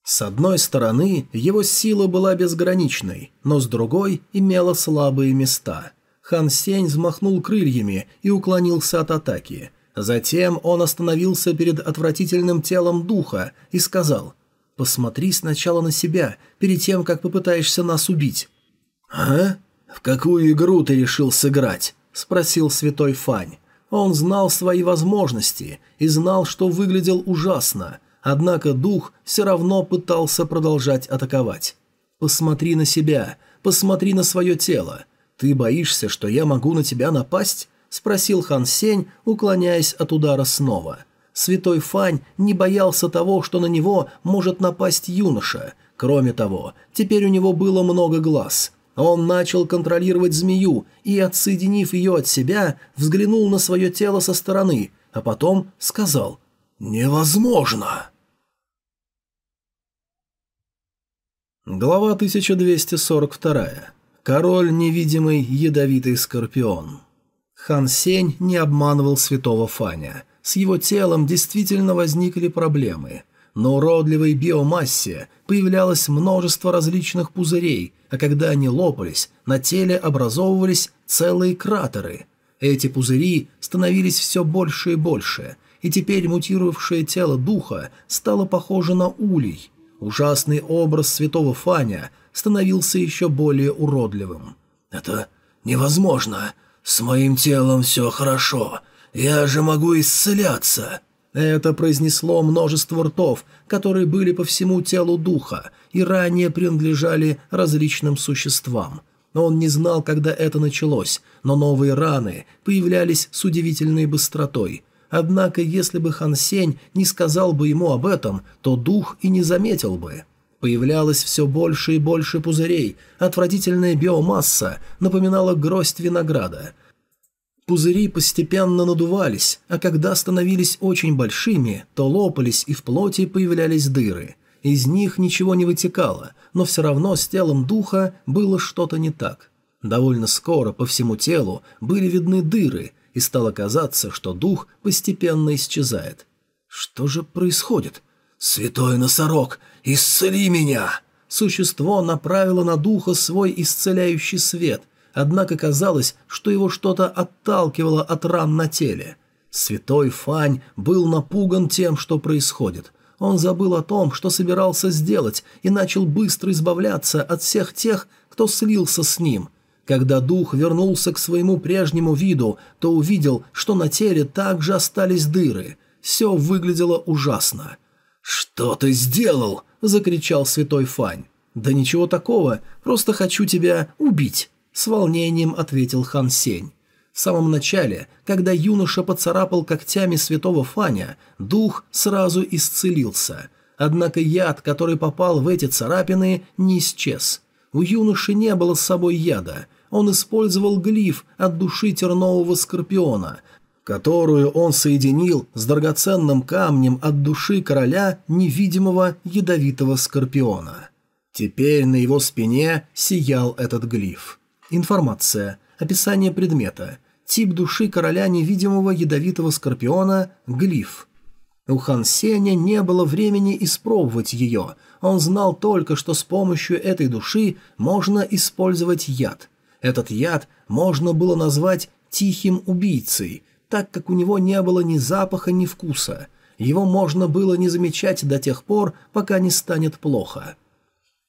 Speaker 1: С одной стороны, его сила была безграничной, но с другой имела слабые места. Хан Сень взмахнул крыльями и уклонился от атаки. Затем он остановился перед отвратительным телом духа и сказал «Посмотри сначала на себя, перед тем, как попытаешься нас убить». «А? В какую игру ты решил сыграть?» – спросил святой Фань. Он знал свои возможности и знал, что выглядел ужасно, однако дух все равно пытался продолжать атаковать. «Посмотри на себя, посмотри на свое тело. Ты боишься, что я могу на тебя напасть?» – спросил Хан Сень, уклоняясь от удара снова. Святой Фань не боялся того, что на него может напасть юноша. Кроме того, теперь у него было много глаз – он начал контролировать змею и, отсоединив ее от себя, взглянул на свое тело со стороны, а потом сказал «Невозможно!». Глава 1242. Король невидимый ядовитый скорпион. Хан Сень не обманывал святого Фаня. С его телом действительно возникли проблемы. На уродливой биомассе появлялось множество различных пузырей – а когда они лопались, на теле образовывались целые кратеры. Эти пузыри становились все больше и больше, и теперь мутировавшее тело духа стало похоже на улей. Ужасный образ святого Фаня становился еще более уродливым. «Это невозможно. С моим телом все хорошо. Я же могу исцеляться». Это произнесло множество ртов, которые были по всему телу духа и ранее принадлежали различным существам. Он не знал, когда это началось, но новые раны появлялись с удивительной быстротой. Однако, если бы Хан Сень не сказал бы ему об этом, то дух и не заметил бы. Появлялось все больше и больше пузырей, отвратительная биомасса напоминала гроздь винограда – Пузыри постепенно надувались, а когда становились очень большими, то лопались и в плоти появлялись дыры. Из них ничего не вытекало, но все равно с телом духа было что-то не так. Довольно скоро по всему телу были видны дыры, и стало казаться, что дух постепенно исчезает. Что же происходит? «Святой носорог, исцели меня!» Существо направило на духа свой исцеляющий свет – однако казалось, что его что-то отталкивало от ран на теле. Святой Фань был напуган тем, что происходит. Он забыл о том, что собирался сделать, и начал быстро избавляться от всех тех, кто слился с ним. Когда дух вернулся к своему прежнему виду, то увидел, что на теле также остались дыры. Все выглядело ужасно. «Что ты сделал?» – закричал святой Фань. «Да ничего такого, просто хочу тебя убить». С волнением ответил Хан Сень. В самом начале, когда юноша поцарапал когтями святого Фаня, дух сразу исцелился. Однако яд, который попал в эти царапины, не исчез. У юноши не было с собой яда. Он использовал глиф от души тернового скорпиона, которую он соединил с драгоценным камнем от души короля невидимого ядовитого скорпиона. Теперь на его спине сиял этот глиф. Информация. Описание предмета. Тип души короля невидимого ядовитого скорпиона – глиф. У Хан Сеня не было времени испробовать ее. Он знал только, что с помощью этой души можно использовать яд. Этот яд можно было назвать «тихим убийцей», так как у него не было ни запаха, ни вкуса. Его можно было не замечать до тех пор, пока не станет плохо.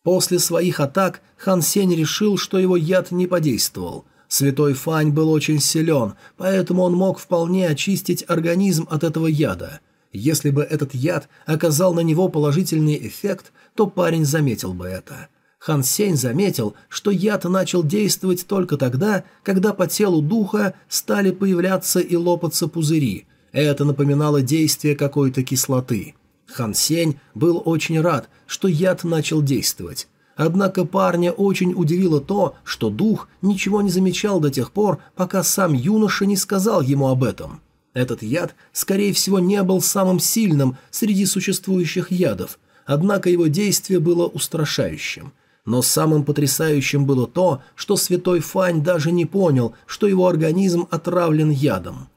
Speaker 1: После своих атак Хан Сень решил, что его яд не подействовал. Святой Фань был очень силен, поэтому он мог вполне очистить организм от этого яда. Если бы этот яд оказал на него положительный эффект, то парень заметил бы это. Хан Сень заметил, что яд начал действовать только тогда, когда по телу духа стали появляться и лопаться пузыри. Это напоминало действие какой-то кислоты. Хан Сень был очень рад, что яд начал действовать. Однако парня очень удивило то, что дух ничего не замечал до тех пор, пока сам юноша не сказал ему об этом. Этот яд, скорее всего, не был самым сильным среди существующих ядов, однако его действие было устрашающим. Но самым потрясающим было то, что святой Фань даже не понял, что его организм отравлен ядом.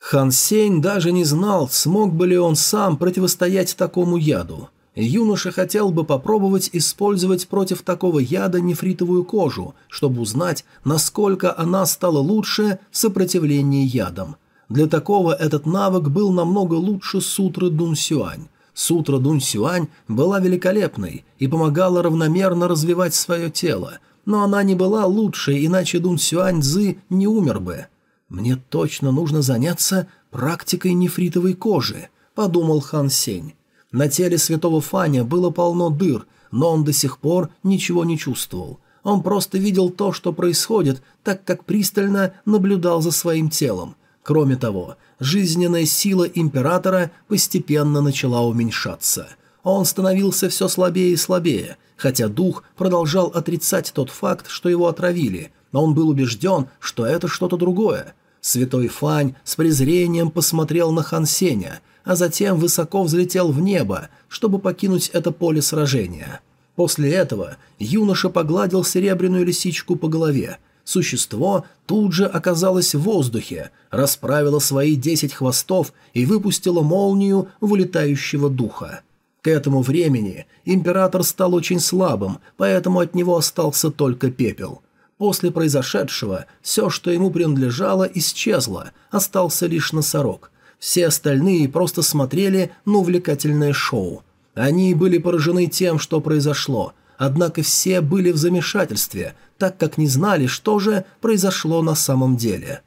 Speaker 1: Хан Сень даже не знал, смог бы ли он сам противостоять такому яду. Юноша хотел бы попробовать использовать против такого яда нефритовую кожу, чтобы узнать, насколько она стала лучше в сопротивлении ядам. Для такого этот навык был намного лучше сутры Дун Сюань. Сутра Дун Сюань была великолепной и помогала равномерно развивать свое тело, но она не была лучшей, иначе Дун Сюань Цзы не умер бы. «Мне точно нужно заняться практикой нефритовой кожи», – подумал Хан Сень. На теле святого Фаня было полно дыр, но он до сих пор ничего не чувствовал. Он просто видел то, что происходит, так как пристально наблюдал за своим телом. Кроме того, жизненная сила императора постепенно начала уменьшаться. Он становился все слабее и слабее, хотя дух продолжал отрицать тот факт, что его отравили, но он был убежден, что это что-то другое. Святой Фань с презрением посмотрел на Хан Сеня, а затем высоко взлетел в небо, чтобы покинуть это поле сражения. После этого юноша погладил серебряную лисичку по голове. Существо тут же оказалось в воздухе, расправило свои десять хвостов и выпустило молнию вылетающего духа. К этому времени император стал очень слабым, поэтому от него остался только пепел – После произошедшего все, что ему принадлежало, исчезло, остался лишь носорог. Все остальные просто смотрели на увлекательное шоу. Они были поражены тем, что произошло, однако все были в замешательстве, так как не знали, что же произошло на самом деле.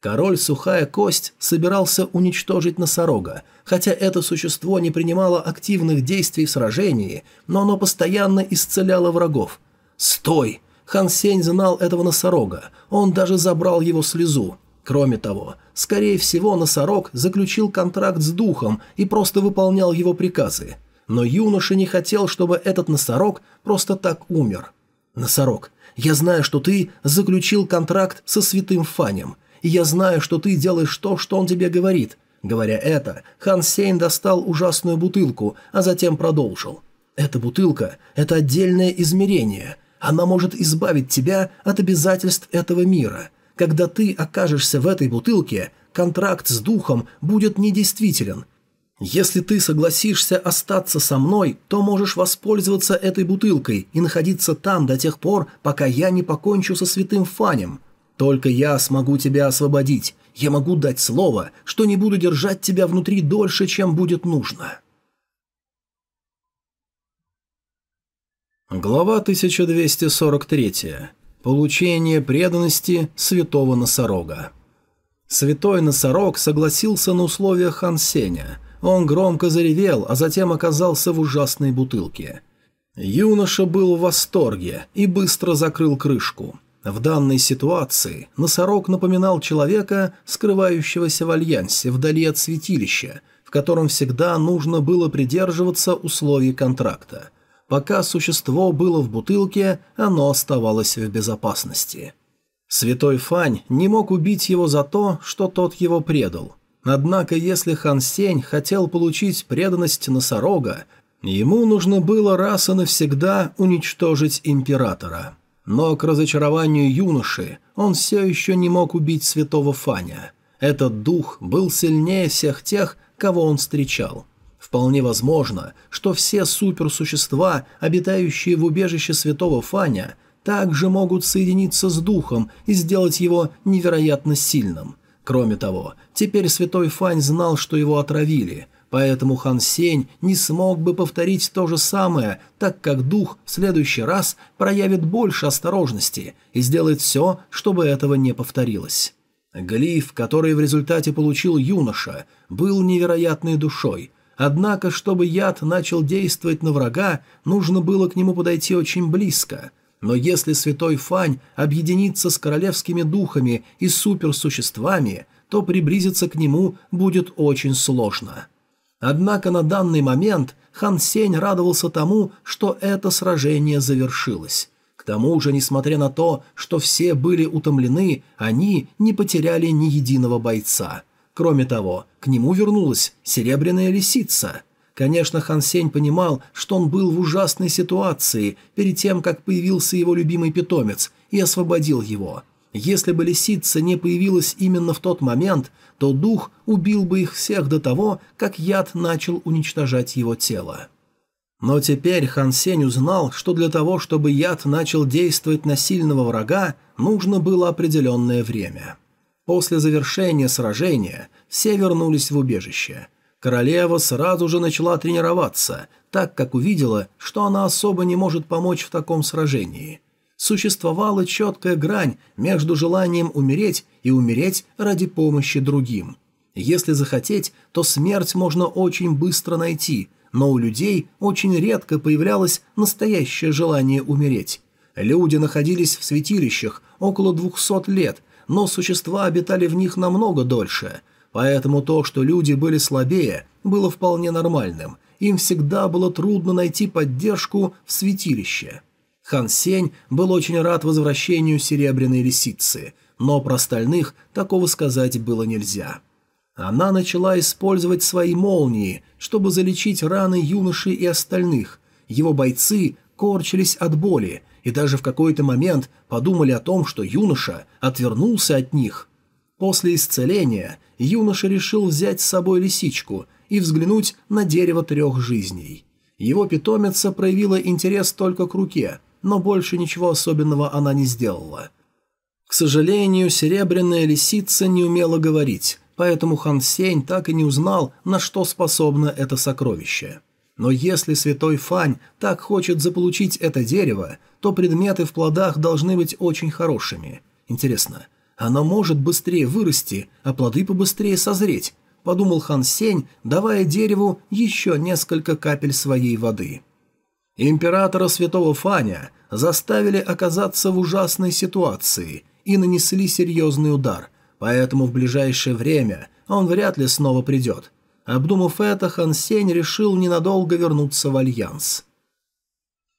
Speaker 1: Король Сухая Кость собирался уничтожить носорога, хотя это существо не принимало активных действий в сражении, но оно постоянно исцеляло врагов. «Стой!» Хан Сень знал этого носорога, он даже забрал его слезу. Кроме того, скорее всего, носорог заключил контракт с духом и просто выполнял его приказы. Но юноша не хотел, чтобы этот носорог просто так умер. «Носорог, я знаю, что ты заключил контракт со святым Фанем, и я знаю, что ты делаешь то, что он тебе говорит». Говоря это, Хан Сейн достал ужасную бутылку, а затем продолжил. «Эта бутылка – это отдельное измерение. Она может избавить тебя от обязательств этого мира. Когда ты окажешься в этой бутылке, контракт с духом будет недействителен. Если ты согласишься остаться со мной, то можешь воспользоваться этой бутылкой и находиться там до тех пор, пока я не покончу со святым Фанем. Только я смогу тебя освободить. Я могу дать слово, что не буду держать тебя внутри дольше, чем будет нужно». Глава 1243. Получение преданности святого носорога. Святой носорог согласился на условия Хан Сеня. Он громко заревел, а затем оказался в ужасной бутылке. Юноша был в восторге и быстро закрыл крышку. В данной ситуации носорог напоминал человека, скрывающегося в альянсе вдали от святилища, в котором всегда нужно было придерживаться условий контракта – Пока существо было в бутылке, оно оставалось в безопасности. Святой Фань не мог убить его за то, что тот его предал. Однако, если Хан Сень хотел получить преданность носорога, ему нужно было раз и навсегда уничтожить императора. Но к разочарованию юноши он все еще не мог убить святого Фаня. Этот дух был сильнее всех тех, кого он встречал – Вполне возможно, что все суперсущества, обитающие в убежище святого Фаня, также могут соединиться с духом и сделать его невероятно сильным. Кроме того, теперь святой Фань знал, что его отравили, поэтому Хан Сень не смог бы повторить то же самое, так как дух в следующий раз проявит больше осторожности и сделает все, чтобы этого не повторилось. Глиф, который в результате получил юноша, был невероятной душой, Однако, чтобы яд начал действовать на врага, нужно было к нему подойти очень близко. Но если святой Фань объединится с королевскими духами и суперсуществами, то приблизиться к нему будет очень сложно. Однако на данный момент Хан Сень радовался тому, что это сражение завершилось. К тому же, несмотря на то, что все были утомлены, они не потеряли ни единого бойца – Кроме того, к нему вернулась серебряная лисица. Конечно, Хан Сень понимал, что он был в ужасной ситуации перед тем, как появился его любимый питомец, и освободил его. Если бы лисица не появилась именно в тот момент, то дух убил бы их всех до того, как яд начал уничтожать его тело. Но теперь Хан Сень узнал, что для того, чтобы яд начал действовать на сильного врага, нужно было определенное время. После завершения сражения все вернулись в убежище. Королева сразу же начала тренироваться, так как увидела, что она особо не может помочь в таком сражении. Существовала четкая грань между желанием умереть и умереть ради помощи другим. Если захотеть, то смерть можно очень быстро найти, но у людей очень редко появлялось настоящее желание умереть. Люди находились в святилищах около 200 лет но существа обитали в них намного дольше, поэтому то, что люди были слабее, было вполне нормальным. Им всегда было трудно найти поддержку в святилище. Хан Сень был очень рад возвращению Серебряной Лисицы, но про остальных такого сказать было нельзя. Она начала использовать свои молнии, чтобы залечить раны юноши и остальных. Его бойцы корчились от боли, и даже в какой-то момент подумали о том, что юноша отвернулся от них. После исцеления юноша решил взять с собой лисичку и взглянуть на дерево трех жизней. Его питомица проявила интерес только к руке, но больше ничего особенного она не сделала. К сожалению, серебряная лисица не умела говорить, поэтому Хан Сень так и не узнал, на что способно это сокровище. Но если святой Фань так хочет заполучить это дерево, то предметы в плодах должны быть очень хорошими. Интересно, оно может быстрее вырасти, а плоды побыстрее созреть, подумал Хан Сень, давая дереву еще несколько капель своей воды. Императора святого Фаня заставили оказаться в ужасной ситуации и нанесли серьезный удар, поэтому в ближайшее время он вряд ли снова придет. Обдумав это, Хан Сень решил ненадолго вернуться в Альянс.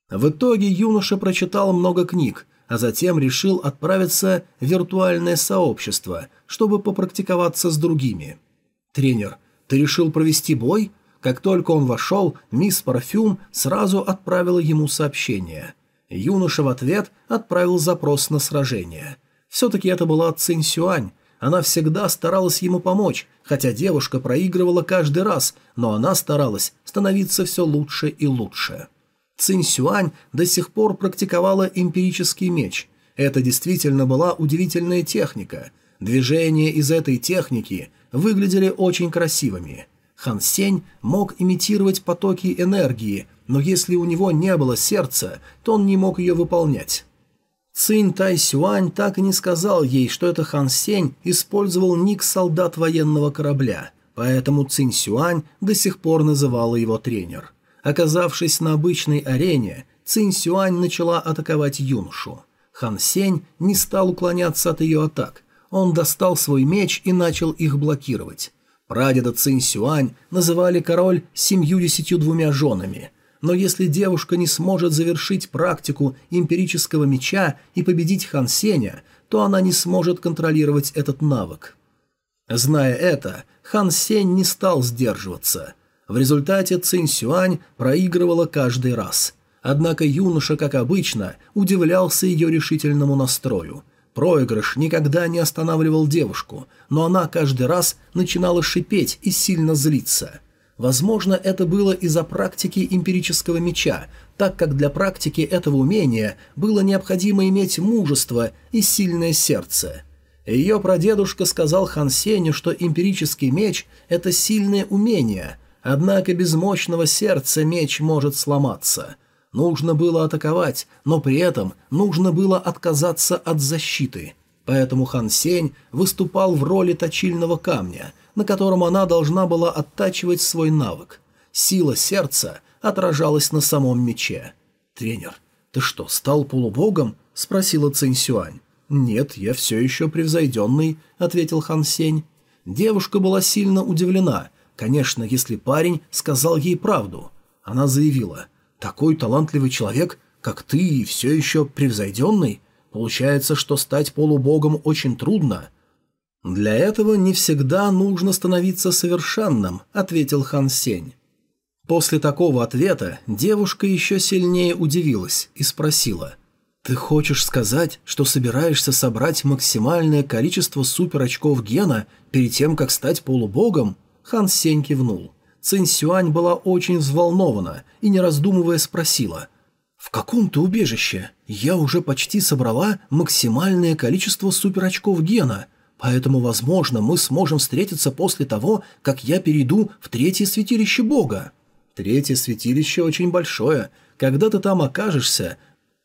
Speaker 1: В итоге юноша прочитал много книг, а затем решил отправиться в виртуальное сообщество, чтобы попрактиковаться с другими. «Тренер, ты решил провести бой?» Как только он вошел, мисс Парфюм сразу отправила ему сообщение. Юноша в ответ отправил запрос на сражение. Все-таки это была Цинь Сюань. Она всегда старалась ему помочь, хотя девушка проигрывала каждый раз, но она старалась становиться все лучше и лучше. Цинь Сюань до сих пор практиковала эмпирический меч. Это действительно была удивительная техника. Движения из этой техники выглядели очень красивыми. Хан Сень мог имитировать потоки энергии, но если у него не было сердца, то он не мог ее выполнять. Цинь Тай Сюань так и не сказал ей, что это Хан Сень использовал ник солдат военного корабля, поэтому Цинь Сюань до сих пор называла его тренер. Оказавшись на обычной арене, Цинь Сюань начала атаковать юношу. Хан Сень не стал уклоняться от ее атак. Он достал свой меч и начал их блокировать. Прадеда Цинь Сюань называли король семьюдесятью двумя женами. Но если девушка не сможет завершить практику эмпирического меча и победить Хан Сеня, то она не сможет контролировать этот навык. Зная это, Хан Сень не стал сдерживаться – в результате Цинь Сюань проигрывала каждый раз. Однако юноша, как обычно, удивлялся ее решительному настрою. Проигрыш никогда не останавливал девушку, но она каждый раз начинала шипеть и сильно злиться. Возможно, это было из-за практики эмпирического меча, так как для практики этого умения было необходимо иметь мужество и сильное сердце. Ее прадедушка сказал Хан Сеню, что эмпирический меч – это сильное умение – Однако без мощного сердца меч может сломаться. Нужно было атаковать, но при этом нужно было отказаться от защиты. Поэтому Хан Сень выступал в роли точильного камня, на котором она должна была оттачивать свой навык. Сила сердца отражалась на самом мече. «Тренер, ты что, стал полубогом?» – спросила Цинь Сюань. «Нет, я все еще превзойденный», – ответил Хан Сень. Девушка была сильно удивлена – Конечно, если парень сказал ей правду. Она заявила, «Такой талантливый человек, как ты, и все еще превзойденный? Получается, что стать полубогом очень трудно». «Для этого не всегда нужно становиться совершенным», — ответил Хан Сень. После такого ответа девушка еще сильнее удивилась и спросила, «Ты хочешь сказать, что собираешься собрать максимальное количество суперочков гена перед тем, как стать полубогом?» Хан Сень кивнул. Цинь Сюань была очень взволнована и, не раздумывая, спросила. «В каком ты убежище? Я уже почти собрала максимальное количество суперочков гена, поэтому, возможно, мы сможем встретиться после того, как я перейду в третье святилище Бога». «Третье святилище очень большое. Когда ты там окажешься,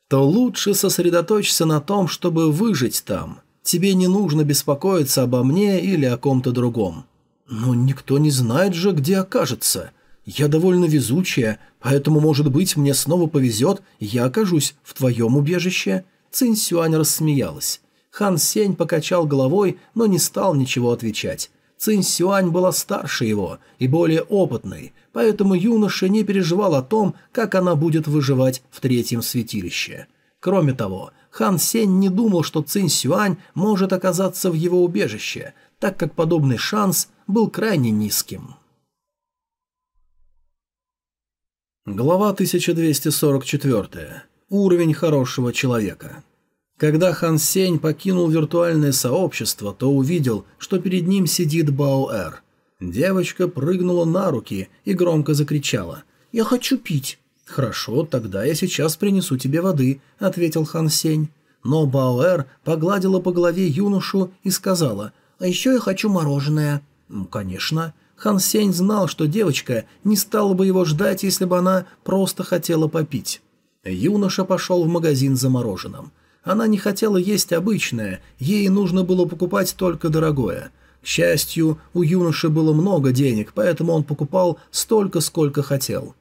Speaker 1: то лучше сосредоточься на том, чтобы выжить там. Тебе не нужно беспокоиться обо мне или о ком-то другом. «Но никто не знает же, где окажется. Я довольно везучая, поэтому, может быть, мне снова повезет, и я окажусь в твоем убежище». Цинь Сюань рассмеялась. Хан Сень покачал головой, но не стал ничего отвечать. Цинь Сюань была старше его и более опытной, поэтому юноша не переживал о том, как она будет выживать в третьем святилище. Кроме того, Хан Сень не думал, что Цинь Сюань может оказаться в его убежище, так как подобный шанс был крайне низким. Глава 1244. Уровень хорошего человека. Когда Хан Сень покинул виртуальное сообщество, то увидел, что перед ним сидит Баоэр. Девочка прыгнула на руки и громко закричала «Я хочу пить». «Хорошо, тогда я сейчас принесу тебе воды», — ответил Хан Сень. Но Бауэр погладила по голове юношу и сказала «А еще я хочу мороженое». «Ну, конечно». Хан Сень знал, что девочка не стала бы его ждать, если бы она просто хотела попить. Юноша пошел в магазин за мороженым. Она не хотела есть обычное, ей нужно было покупать только дорогое. К счастью, у юноши было много денег, поэтому он покупал столько, сколько хотел.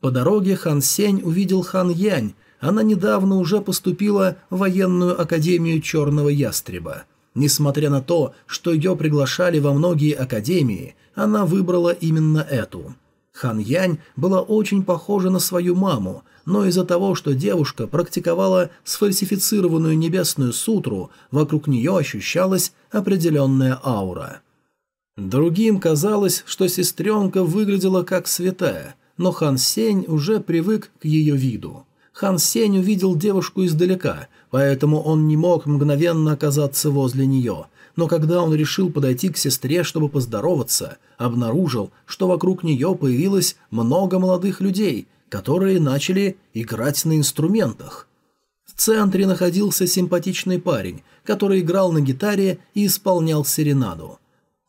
Speaker 1: По дороге Хан Сень увидел Хан Янь. Она недавно уже поступила в военную академию Черного Ястреба. Несмотря на то, что ее приглашали во многие академии, она выбрала именно эту. Хан Янь была очень похожа на свою маму, но из-за того, что девушка практиковала сфальсифицированную небесную сутру, вокруг нее ощущалась определенная аура. Другим казалось, что сестренка выглядела как святая, но Хан Сень уже привык к ее виду. Хан Сень увидел девушку издалека, поэтому он не мог мгновенно оказаться возле нее, но когда он решил подойти к сестре, чтобы поздороваться, обнаружил, что вокруг нее появилось много молодых людей, которые начали играть на инструментах. В центре находился симпатичный парень, который играл на гитаре и исполнял серенаду.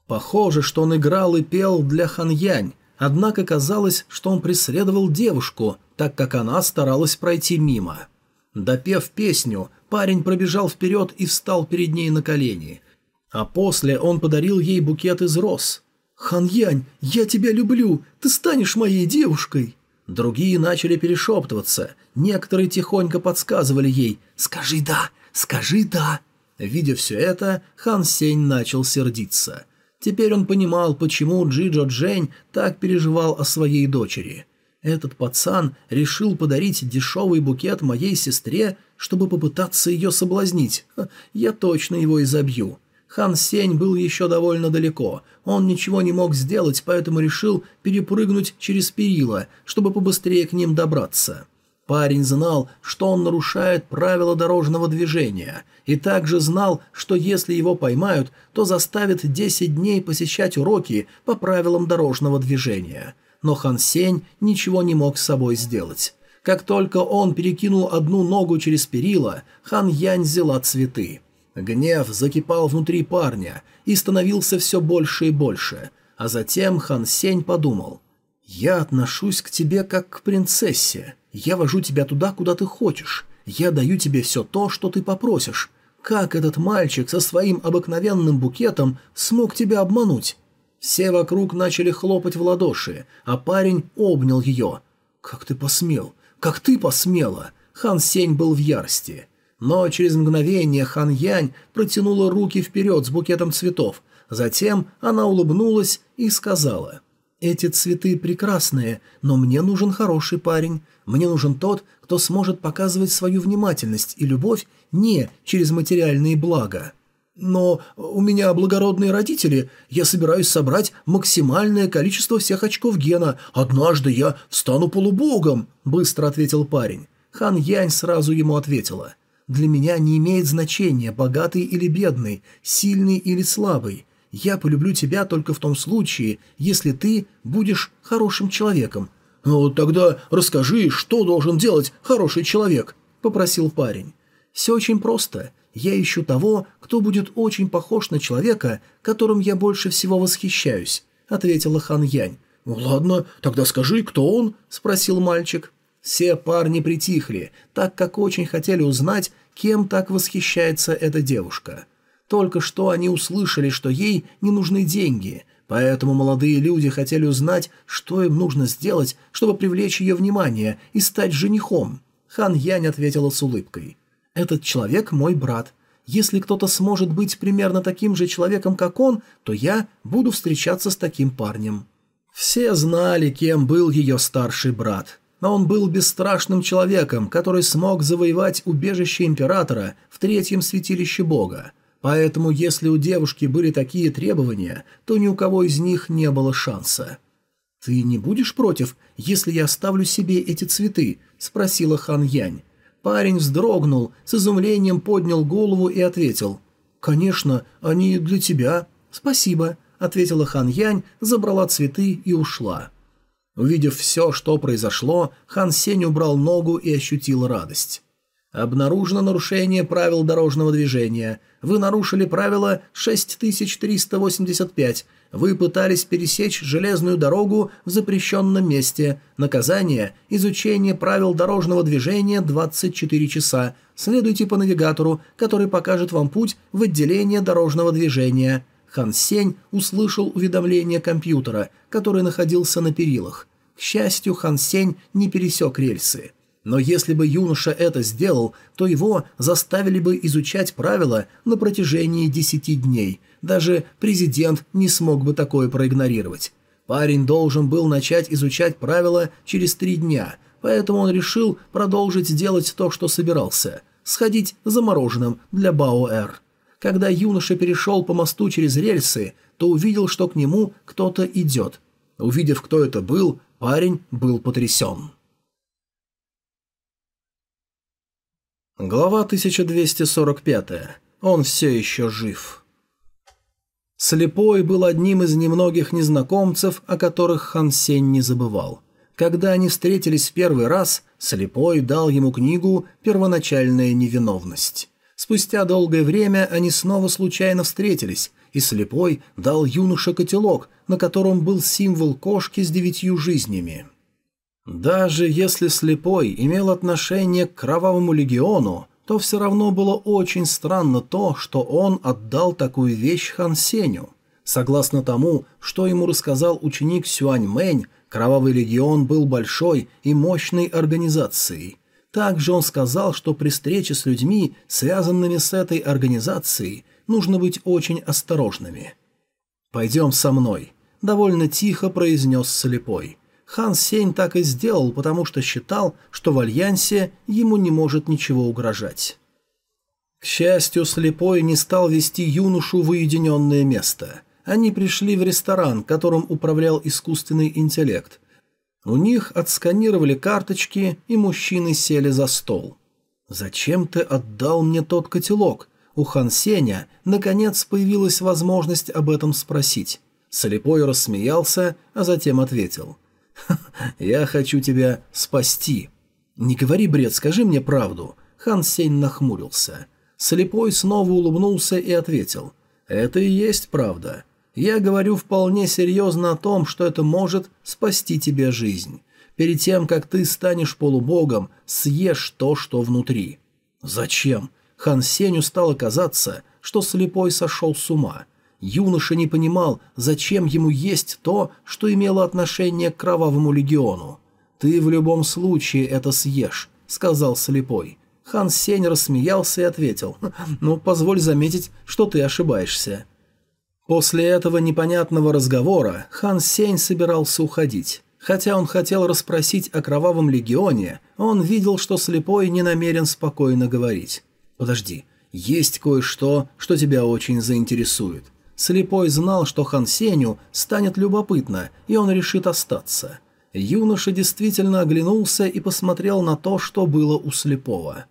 Speaker 1: Похоже, что он играл и пел для Ханьянь, однако казалось, что он преследовал девушку, так как она старалась пройти мимо. Допев песню, парень пробежал вперед и встал перед ней на колени – а после он подарил ей букет из роз. «Хан Янь, я тебя люблю, ты станешь моей девушкой!» Другие начали перешептываться, некоторые тихонько подсказывали ей «Скажи «да», скажи «да». Видя все это, Хан Сень начал сердиться. Теперь он понимал, почему Джиджо Джень так переживал о своей дочери. Этот пацан решил подарить дешевый букет моей сестре, чтобы попытаться ее соблазнить. Я точно его изобью. Хан Сень был еще довольно далеко. Он ничего не мог сделать, поэтому решил перепрыгнуть через перила, чтобы побыстрее к ним добраться. Парень знал, что он нарушает правила дорожного движения, и также знал, что если его поймают, то заставят 10 дней посещать уроки по правилам дорожного движения. Но Хан Сень ничего не мог с собой сделать. Как только он перекинул одну ногу через перила, Хан Янь взяла цветы. Гнев закипал внутри парня и становился все больше и больше, а затем Хан Сень подумал. «Я отношусь к тебе как к принцессе. Я вожу тебя туда, куда ты хочешь. Я даю тебе все то, что ты попросишь. Как этот мальчик со своим обыкновенным букетом смог тебя обмануть?» Все вокруг начали хлопать в ладоши, а парень обнял ее. «Как ты посмел? Как ты посмела?» Хан Сень был в ярости. Но через мгновение Хан Янь протянула руки вперед с букетом цветов. Затем она улыбнулась и сказала, «Эти цветы прекрасные, но мне нужен хороший парень. Мне нужен тот, кто сможет показывать свою внимательность и любовь не через материальные блага». «Но у меня благородные родители. Я собираюсь собрать максимальное количество всех очков гена. Однажды я стану полубогом», — быстро ответил парень. Хан Янь сразу ему ответила. Для меня не имеет значения, богатый или бедный, сильный или слабый. Я полюблю тебя только в том случае, если ты будешь хорошим человеком». «Ну, тогда расскажи, что должен делать хороший человек?» – попросил парень. «Все очень просто. Я ищу того, кто будет очень похож на человека, которым я больше всего восхищаюсь», – ответила Хан Янь. «Ну ладно, тогда скажи, кто он?» – спросил мальчик. Все парни притихли, так как очень хотели узнать, кем так восхищается эта девушка. Только что они услышали, что ей не нужны деньги, поэтому молодые люди хотели узнать, что им нужно сделать, чтобы привлечь ее внимание и стать женихом. Хан Янь ответила с улыбкой. «Этот человек мой брат. Если кто-то сможет быть примерно таким же человеком, как он, то я буду встречаться с таким парнем». Все знали, кем был ее старший брат но он был бесстрашным человеком, который смог завоевать убежище императора в третьем святилище бога. Поэтому, если у девушки были такие требования, то ни у кого из них не было шанса. «Ты не будешь против, если я оставлю себе эти цветы?» – спросила Хан Янь. Парень вздрогнул, с изумлением поднял голову и ответил. «Конечно, они для тебя». «Спасибо», – ответила Хан Янь, забрала цветы и ушла. Увидев все, что произошло, Хан Сень убрал ногу и ощутил радость. Обнаружено нарушение правил дорожного движения. Вы нарушили правило 6385. Вы пытались пересечь железную дорогу в запрещенном месте. Наказание – изучение правил дорожного движения 24 часа. Следуйте по навигатору, который покажет вам путь в отделение дорожного движения. Хан Сень услышал уведомление компьютера, который находился на перилах. К счастью, Хан Сень не пересек рельсы. Но если бы юноша это сделал, то его заставили бы изучать правила на протяжении десяти дней. Даже президент не смог бы такое проигнорировать. Парень должен был начать изучать правила через три дня, поэтому он решил продолжить делать то, что собирался – сходить за мороженым для Баоэр. Когда юноша перешел по мосту через рельсы, то увидел, что к нему кто-то идет. Увидев, кто это был, парень был потрясен. Глава 1245. Он все еще жив. Слепой был одним из немногих незнакомцев, о которых Хан Сень не забывал. Когда они встретились в первый раз, Слепой дал ему книгу «Первоначальная невиновность». Спустя долгое время они снова случайно встретились, и Слепой дал юноше котелок, на котором был символ кошки с девятью жизнями. Даже если слепой имел отношение к Кровавому Легиону, то все равно было очень странно то, что он отдал такую вещь Хан Сеню. Согласно тому, что ему рассказал ученик Сюань Мэнь, Кровавый Легион был большой и мощной организацией. Также он сказал, что при встрече с людьми, связанными с этой организацией, нужно быть очень осторожными. «Пойдем со мной», — довольно тихо произнес слепой. Хан Сень так и сделал, потому что считал, что в Альянсе ему не может ничего угрожать. К счастью, слепой не стал вести юношу в уединенное место. Они пришли в ресторан, которым управлял искусственный интеллект. У них отсканировали карточки, и мужчины сели за стол. «Зачем ты отдал мне тот котелок?» У Хан Сеня, наконец, появилась возможность об этом спросить. Слепой рассмеялся, а затем ответил – «Я хочу тебя спасти». «Не говори бред, скажи мне правду». Хан Сень нахмурился. Слепой снова улыбнулся и ответил. «Это и есть правда. Я говорю вполне серьезно о том, что это может спасти тебе жизнь. Перед тем, как ты станешь полубогом, съешь то, что внутри». «Зачем?» Хан Сенью стало казаться, что слепой сошел с ума. Юноша не понимал, зачем ему есть то, что имело отношение к Кровавому Легиону. «Ты в любом случае это съешь», — сказал слепой. Хан Сень рассмеялся и ответил, «Ну, позволь заметить, что ты ошибаешься». После этого непонятного разговора Хан Сень собирался уходить. Хотя он хотел расспросить о Кровавом Легионе, он видел, что слепой не намерен спокойно говорить. «Подожди, есть кое-что, что тебя очень заинтересует. Слепой знал, что Хан Сеню станет любопытно, и он решит остаться. Юноша действительно оглянулся и посмотрел на то, что было у Слепого.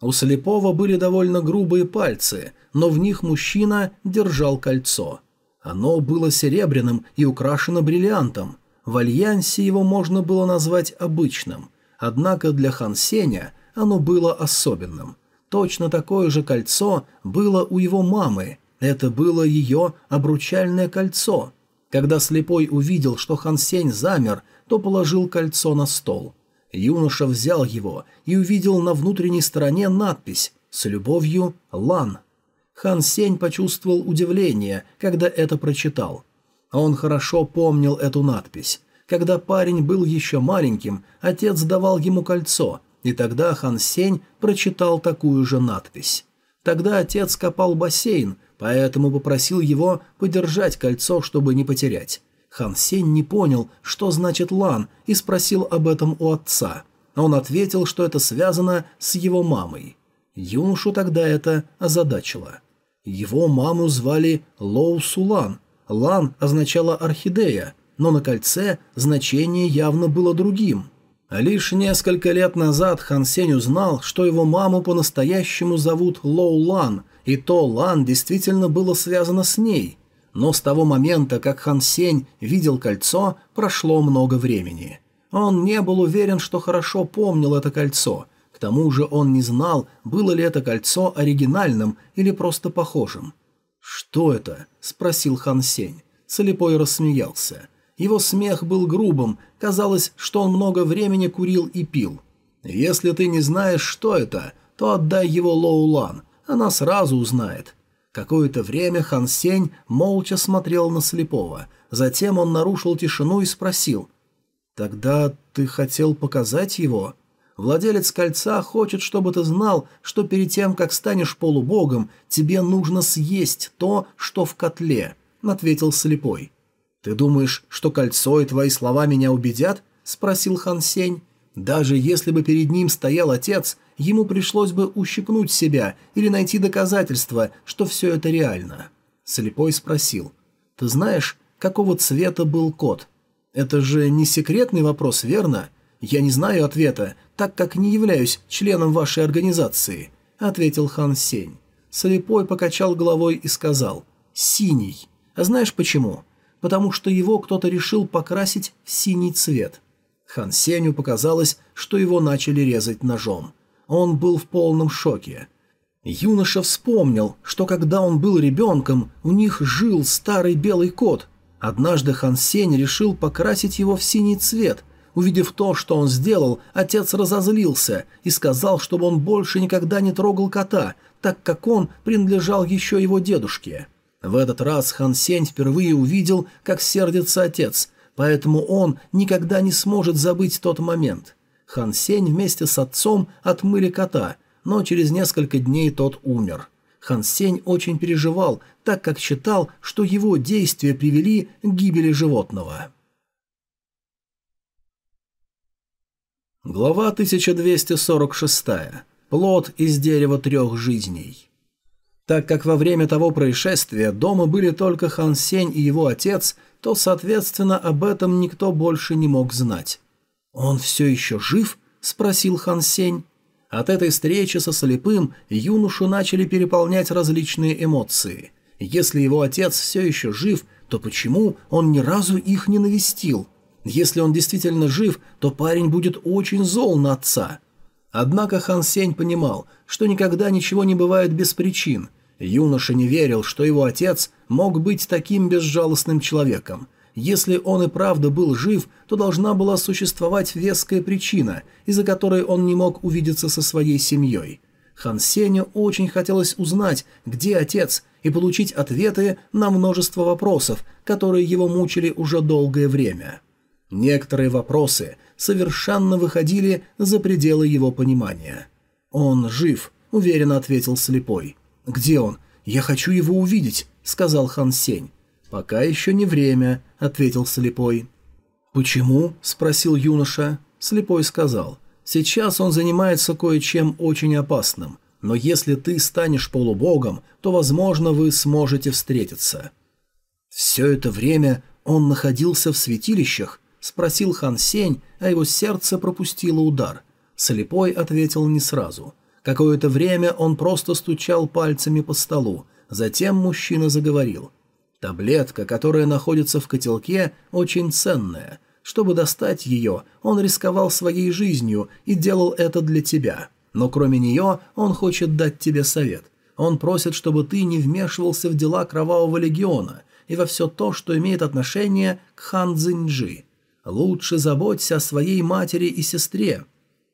Speaker 1: У Слепого были довольно грубые пальцы, но в них мужчина держал кольцо. Оно было серебряным и украшено бриллиантом. В альянсе его можно было назвать обычным, однако для Хан Сеня оно было особенным. Точно такое же кольцо было у его мамы, это было ее обручальное кольцо. Когда слепой увидел, что Хан Сень замер, то положил кольцо на стол. Юноша взял его и увидел на внутренней стороне надпись «С любовью, Лан». Хан Сень почувствовал удивление, когда это прочитал. Он хорошо помнил эту надпись. Когда парень был еще маленьким, отец давал ему кольцо, и тогда Хан Сень прочитал такую же надпись. Тогда отец копал бассейн, поэтому попросил его подержать кольцо, чтобы не потерять. Хан Сень не понял, что значит «лан», и спросил об этом у отца. Он ответил, что это связано с его мамой. Юношу тогда это озадачило. Его маму звали Лоу Сулан. Лан означала «орхидея», но на кольце значение явно было другим. Лишь несколько лет назад Хан Сень узнал, что его маму по-настоящему зовут Лоу Лан, и то Лан действительно было связано с ней. Но с того момента, как Хан Сень видел кольцо, прошло много времени. Он не был уверен, что хорошо помнил это кольцо. К тому же он не знал, было ли это кольцо оригинальным или просто похожим. «Что это?» – спросил Хан Сень. Слепой рассмеялся. Его смех был грубым, казалось, что он много времени курил и пил. «Если ты не знаешь, что это, то отдай его Лоулан, она сразу узнает». Какое-то время Хан Сень молча смотрел на слепого, затем он нарушил тишину и спросил. «Тогда ты хотел показать его?» Владелец кольца хочет, чтобы ты знал, что перед тем, как станешь полубогом, тебе нужно съесть то, что в котле», — ответил слепой. «Ты думаешь, что кольцо и твои слова меня убедят?» — спросил Хан Сень. «Даже если бы перед ним стоял отец, ему пришлось бы ущипнуть себя или найти доказательства, что все это реально». Слепой спросил. «Ты знаешь, какого цвета был кот?» «Это же не секретный вопрос, верно?» «Я не знаю ответа, так как не являюсь членом вашей организации», — ответил Хан Сень. Слепой покачал головой и сказал «Синий». А знаешь почему? Потому что его кто-то решил покрасить в синий цвет. Хан Сенью показалось, что его начали резать ножом. Он был в полном шоке. Юноша вспомнил, что когда он был ребенком, у них жил старый белый кот. Однажды Хан Сень решил покрасить его в синий цвет, Увидев то, что он сделал, отец разозлился и сказал, чтобы он больше никогда не трогал кота, так как он принадлежал еще его дедушке. В этот раз Хан Сень впервые увидел, как сердится отец, поэтому он никогда не сможет забыть тот момент. Хан Сень вместе с отцом отмыли кота, но через несколько дней тот умер. Хан Сень очень переживал, так как считал, что его действия привели к гибели животного. Глава 1246. Плод из дерева трех жизней. Так как во время того происшествия дома были только Хан Сень и его отец, то, соответственно, об этом никто больше не мог знать. «Он все еще жив?» – спросил Хан Сень. От этой встречи со слепым юношу начали переполнять различные эмоции. Если его отец все еще жив, то почему он ни разу их не навестил – если он действительно жив, то парень будет очень зол на отца. Однако Хан Сень понимал, что никогда ничего не бывает без причин. Юноша не верил, что его отец мог быть таким безжалостным человеком. Если он и правда был жив, то должна была существовать веская причина, из-за которой он не мог увидеться со своей семьей. Хан Сеню очень хотелось узнать, где отец, и получить ответы на множество вопросов, которые его мучили уже долгое время. Некоторые вопросы совершенно выходили за пределы его понимания. «Он жив», — уверенно ответил слепой. «Где он? Я хочу его увидеть», — сказал Хан Сень. «Пока еще не время», — ответил слепой. «Почему?» — спросил юноша. Слепой сказал. «Сейчас он занимается кое-чем очень опасным, но если ты станешь полубогом, то, возможно, вы сможете встретиться». Все это время он находился в святилищах, — спросил Хан Сень, а его сердце пропустило удар. Слепой ответил не сразу. Какое-то время он просто стучал пальцами по столу. Затем мужчина заговорил. «Таблетка, которая находится в котелке, очень ценная. Чтобы достать ее, он рисковал своей жизнью и делал это для тебя. Но кроме нее он хочет дать тебе совет. Он просит, чтобы ты не вмешивался в дела Кровавого Легиона и во все то, что имеет отношение к Хан Цзиньджи. Лучше заботься о своей матери и сестре.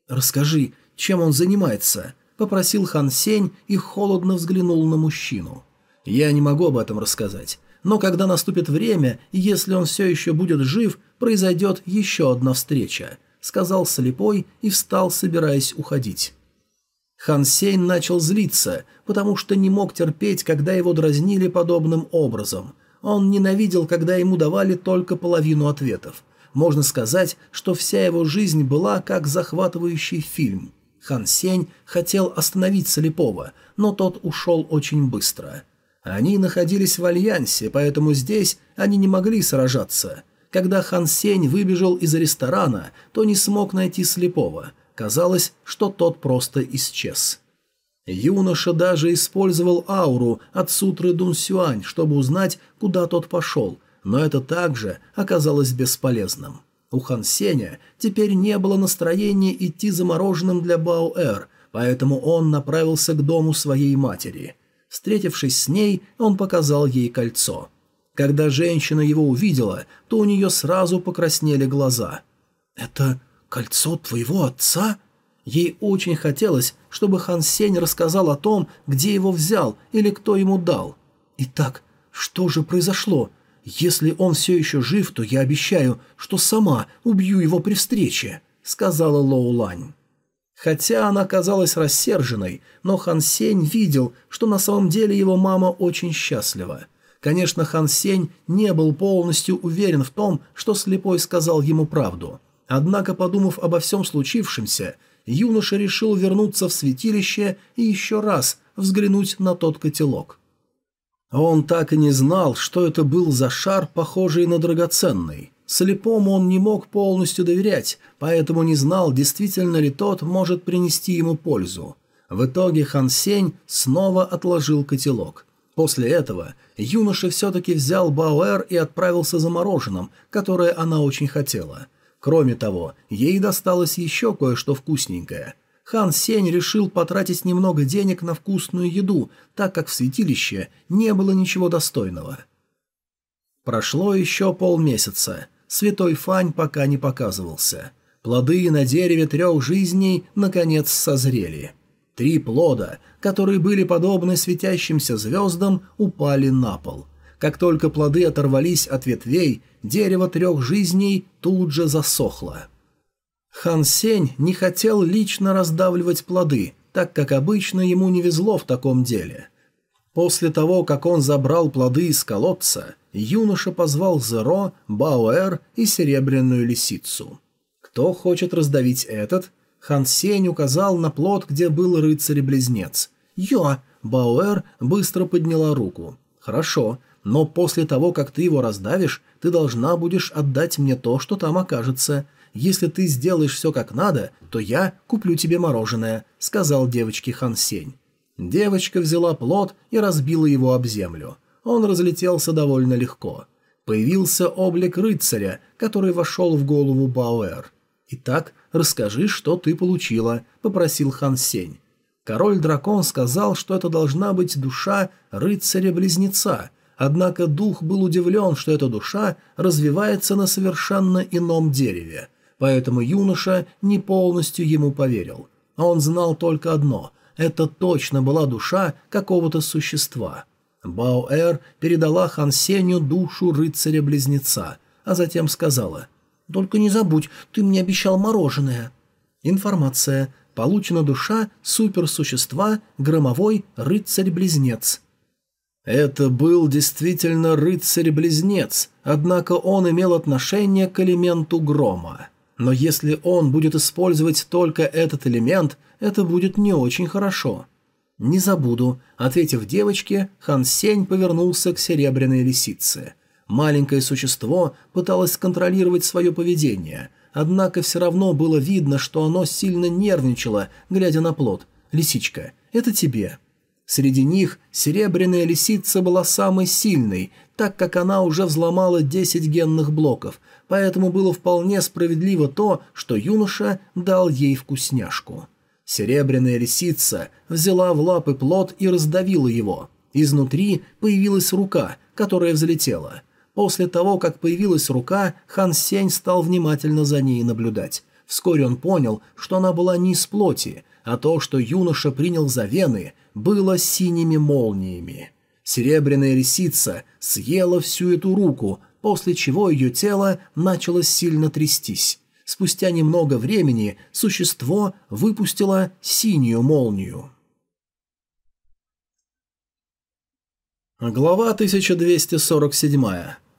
Speaker 1: Расскажи, чем он занимается?» – попросил Хан Сень и холодно взглянул на мужчину. «Я не могу об этом рассказать, но когда наступит время, если он все еще будет жив, произойдет еще одна встреча», – сказал слепой и встал, собираясь уходить. Хан Сень начал злиться, потому что не мог терпеть, когда его дразнили подобным образом. Он ненавидел, когда ему давали только половину ответов – можно сказать, что вся его жизнь была как захватывающий фильм. Хан Сень хотел остановить слепого, но тот ушел очень быстро. Они находились в альянсе, поэтому здесь они не могли сражаться. Когда Хан Сень выбежал из ресторана, то не смог найти слепого. Казалось, что тот просто исчез. Юноша даже использовал ауру от сутры Дун Сюань, чтобы узнать, куда тот пошел, но это также оказалось бесполезным. У Хан Сеня теперь не было настроения идти замороженным для Баоэр, поэтому он направился к дому своей матери. Встретившись с ней, он показал ей кольцо. Когда женщина его увидела, то у нее сразу покраснели глаза. «Это кольцо твоего отца?» Ей очень хотелось, чтобы Хан Сень рассказал о том, где его взял или кто ему дал. «Итак, что же произошло? Если он все еще жив, то я обещаю, что сама убью его при встрече», — сказала Лоу Лань. Хотя она казалась рассерженной, но Хан Сень видел, что на самом деле его мама очень счастлива. Конечно, Хан Сень не был полностью уверен в том, что слепой сказал ему правду. Однако, подумав обо всем случившемся, юноша решил вернуться в святилище и еще раз взглянуть на тот котелок. Он так и не знал, что это был за шар, похожий на драгоценный. Слепому он не мог полностью доверять, поэтому не знал, действительно ли тот может принести ему пользу. В итоге Хан Сень снова отложил котелок. После этого юноша все-таки взял Бауэр и отправился за мороженым, которое она очень хотела. Кроме того, ей досталось еще кое-что вкусненькое. Хан Сень решил потратить немного денег на вкусную еду, так как в святилище не было ничего достойного. Прошло еще полмесяца святой Фань пока не показывался. Плоды на дереве трех жизней наконец созрели. Три плода, которые были подобны светящимся звездам, упали на пол. Как только плоды оторвались от ветвей, дерево трех жизней тут же засохло. Хан Сень не хотел лично раздавливать плоды, так как обычно ему не везло в таком деле. После того, как он забрал плоды из колодца, юноша позвал Зеро, Бауэр и Серебряную Лисицу. «Кто хочет раздавить этот?» Хан Сень указал на плод, где был рыцарь-близнец. «Я!» Бауэр быстро подняла руку. «Хорошо, но после того, как ты его раздавишь, ты должна будешь отдать мне то, что там окажется. Если ты сделаешь все как надо, то я куплю тебе мороженое», — сказал девочке Хан Сень. Девочка взяла плод и разбила его об землю он разлетелся довольно легко. Появился облик рыцаря, который вошел в голову Бауэр. «Итак, расскажи, что ты получила», — попросил Хан Сень. Король-дракон сказал, что это должна быть душа рыцаря-близнеца, однако дух был удивлен, что эта душа развивается на совершенно ином дереве, поэтому юноша не полностью ему поверил. Он знал только одно — это точно была душа какого-то существа — Баоэр передала Хан Сеню душу рыцаря-близнеца, а затем сказала «Только не забудь, ты мне обещал мороженое». Информация. Получена душа суперсущества громовой рыцарь-близнец. Это был действительно рыцарь-близнец, однако он имел отношение к элементу грома. Но если он будет использовать только этот элемент, это будет не очень хорошо. «Не забуду», — ответив девочке, Хан Сень повернулся к серебряной лисице. Маленькое существо пыталось контролировать свое поведение, однако все равно было видно, что оно сильно нервничало, глядя на плод. «Лисичка, это тебе». Среди них серебряная лисица была самой сильной, так как она уже взломала 10 генных блоков, поэтому было вполне справедливо то, что юноша дал ей вкусняшку. Серебряная лисица взяла в лапы плод и раздавила его. Изнутри появилась рука, которая взлетела. После того, как появилась рука, Хан Сень стал внимательно за ней наблюдать. Вскоре он понял, что она была не из плоти, а то, что юноша принял за вены, было синими молниями. Серебряная лисица съела всю эту руку, после чего ее тело начало сильно трястись. Спустя немного времени существо выпустило синюю молнию. Глава 1247.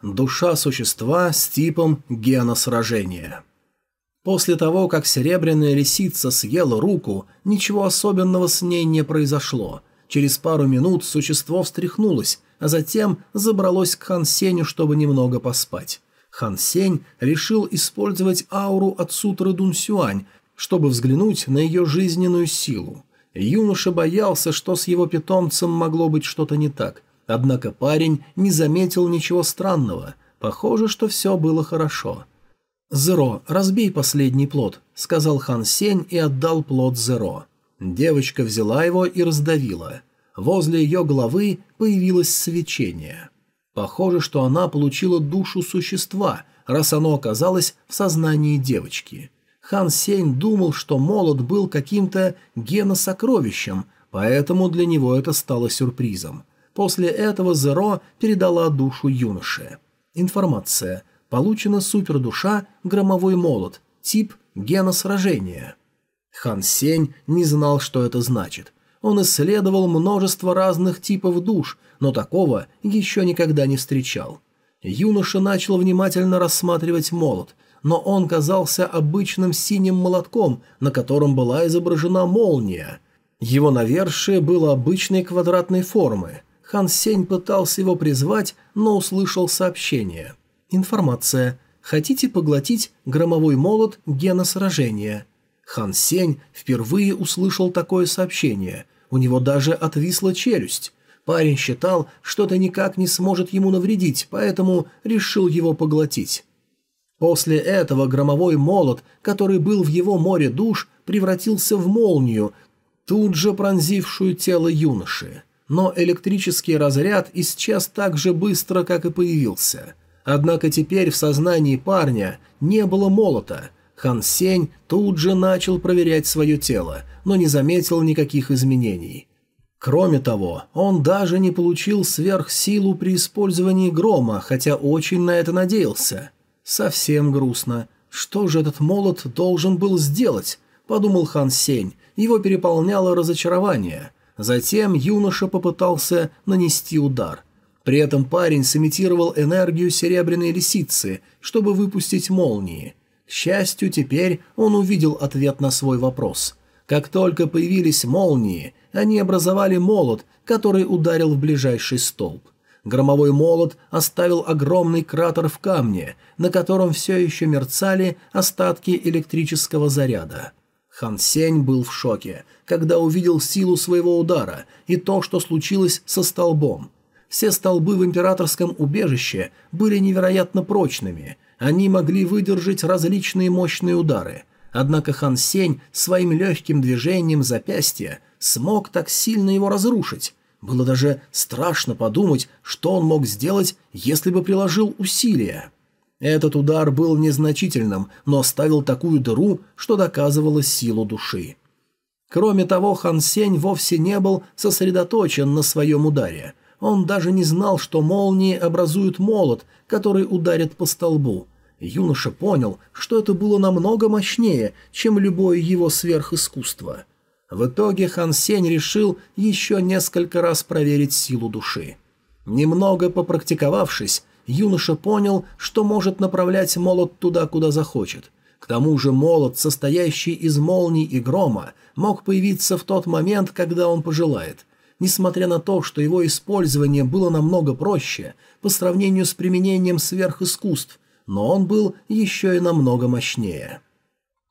Speaker 1: Душа существа с типом гена сражения. После того, как серебряная лисица съела руку, ничего особенного с ней не произошло. Через пару минут существо встряхнулось, а затем забралось к Хан Сеню, чтобы немного поспать. Хан Сень решил использовать ауру от сутры Дун Сюань, чтобы взглянуть на ее жизненную силу. Юноша боялся, что с его питомцем могло быть что-то не так, однако парень не заметил ничего странного. Похоже, что все было хорошо. «Зеро, разбей последний плод», — сказал Хан Сень и отдал плод Зеро. Девочка взяла его и раздавила. Возле ее головы появилось свечение. Похоже, что она получила душу существа, раз оно оказалось в сознании девочки. Хан Сень думал, что молот был каким-то геносокровищем, поэтому для него это стало сюрпризом. После этого Зеро передала душу юноше. Информация. Получена супердуша «Громовой молот», тип «Геносражение». Хан Сень не знал, что это значит. Он исследовал множество разных типов душ, но такого еще никогда не встречал. Юноша начал внимательно рассматривать молот, но он казался обычным синим молотком, на котором была изображена молния. Его навершие было обычной квадратной формы. Хан Сень пытался его призвать, но услышал сообщение – Информация. Хотите поглотить громовой молот гена сражения? Хан Сень впервые услышал такое сообщение. У него даже отвисла челюсть. Парень считал, что это никак не сможет ему навредить, поэтому решил его поглотить. После этого громовой молот, который был в его море душ, превратился в молнию, тут же пронзившую тело юноши. Но электрический разряд исчез так же быстро, как и появился – Однако теперь в сознании парня не было молота. Хан Сень тут же начал проверять свое тело, но не заметил никаких изменений. Кроме того, он даже не получил сверхсилу при использовании грома, хотя очень на это надеялся. Совсем грустно. Что же этот молот должен был сделать? Подумал Хан Сень. Его переполняло разочарование. Затем юноша попытался нанести удар. При этом парень сымитировал энергию серебряной лисицы, чтобы выпустить молнии. К счастью, теперь он увидел ответ на свой вопрос. Как только появились молнии, они образовали молот, который ударил в ближайший столб. Громовой молот оставил огромный кратер в камне, на котором все еще мерцали остатки электрического заряда. Хан Сень был в шоке, когда увидел силу своего удара и то, что случилось со столбом. Все столбы в императорском убежище были невероятно прочными, они могли выдержать различные мощные удары. Однако Хан Сень своим легким движением запястья смог так сильно его разрушить. Было даже страшно подумать, что он мог сделать, если бы приложил усилия. Этот удар был незначительным, но оставил такую дыру, что доказывало силу души. Кроме того, Хан Сень вовсе не был сосредоточен на своем ударе – он даже не знал, что молнии образуют молот, который ударит по столбу. Юноша понял, что это было намного мощнее, чем любое его сверхискусство. В итоге Хан Сень решил еще несколько раз проверить силу души. Немного попрактиковавшись, юноша понял, что может направлять молот туда, куда захочет. К тому же молот, состоящий из молний и грома, мог появиться в тот момент, когда он пожелает – несмотря на то, что его использование было намного проще по сравнению с применением сверхискусств, но он был еще и намного мощнее.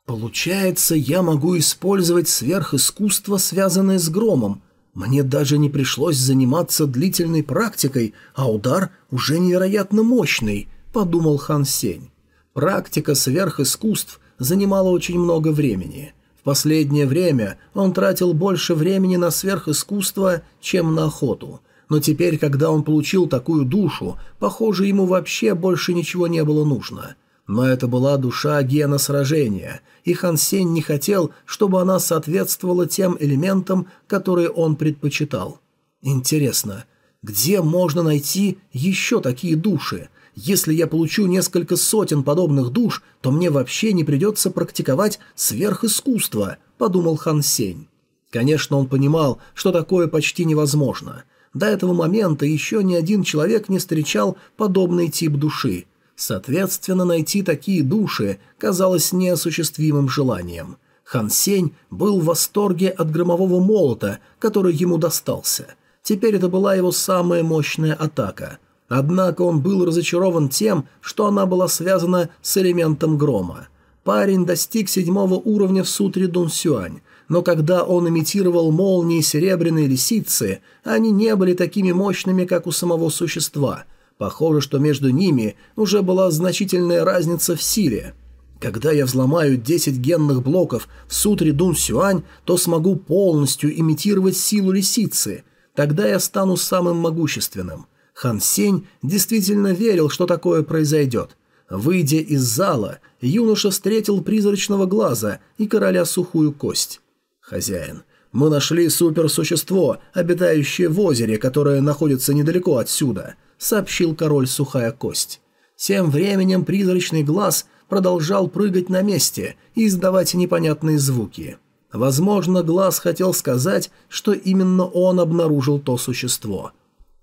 Speaker 1: Получается, я могу использовать сверхискусство, связанное с громом. Мне даже не пришлось заниматься длительной практикой, а удар уже невероятно мощный, подумал Хан Сень. Практика сверхискусств занимала очень много времени – последнее время он тратил больше времени на сверхискусство, чем на охоту. Но теперь, когда он получил такую душу, похоже, ему вообще больше ничего не было нужно. Но это была душа гена сражения, и Хан Сень не хотел, чтобы она соответствовала тем элементам, которые он предпочитал. Интересно, где можно найти еще такие души? Если я получу несколько сотен подобных душ, то мне вообще не придется практиковать сверхискусство», – подумал Хан Сень. Конечно, он понимал, что такое почти невозможно. До этого момента еще ни один человек не встречал подобный тип души. Соответственно, найти такие души казалось неосуществимым желанием. Хан Сень был в восторге от громового молота, который ему достался. Теперь это была его самая мощная атака – Однако он был разочарован тем, что она была связана с элементом грома. Парень достиг седьмого уровня в сутре Дун Сюань, но когда он имитировал молнии серебряной лисицы, они не были такими мощными, как у самого существа. Похоже, что между ними уже была значительная разница в силе. Когда я взломаю 10 генных блоков в сутре Дун Сюань, то смогу полностью имитировать силу лисицы. Тогда я стану самым могущественным. Хан Сень действительно верил, что такое произойдет. Выйдя из зала, юноша встретил призрачного глаза и короля сухую кость. «Хозяин, мы нашли суперсущество, обитающее в озере, которое находится недалеко отсюда», — сообщил король сухая кость. Тем временем призрачный глаз продолжал прыгать на месте и издавать непонятные звуки. Возможно, глаз хотел сказать, что именно он обнаружил то существо.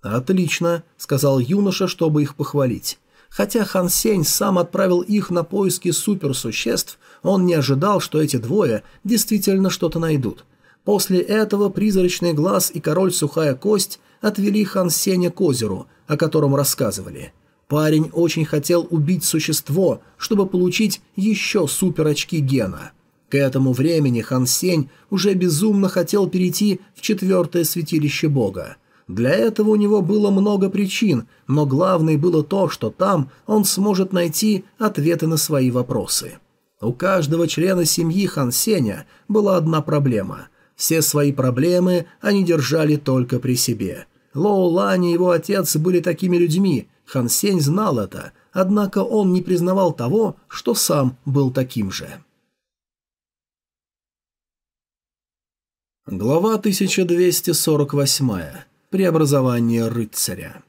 Speaker 1: «Отлично», — сказал юноша, чтобы их похвалить. Хотя Хан Сень сам отправил их на поиски суперсуществ, он не ожидал, что эти двое действительно что-то найдут. После этого призрачный глаз и король сухая кость отвели Хан Сеня к озеру, о котором рассказывали. Парень очень хотел убить существо, чтобы получить еще суперочки гена. К этому времени Хан Сень уже безумно хотел перейти в четвертое святилище бога. Для этого у него было много причин, но главной было то, что там он сможет найти ответы на свои вопросы. У каждого члена семьи Хан Сеня была одна проблема. Все свои проблемы они держали только при себе. Лоу Лань и его отец были такими людьми, Хан Сень знал это, однако он не признавал того, что сам был таким же. Глава 1248. Преобразование рыцаря.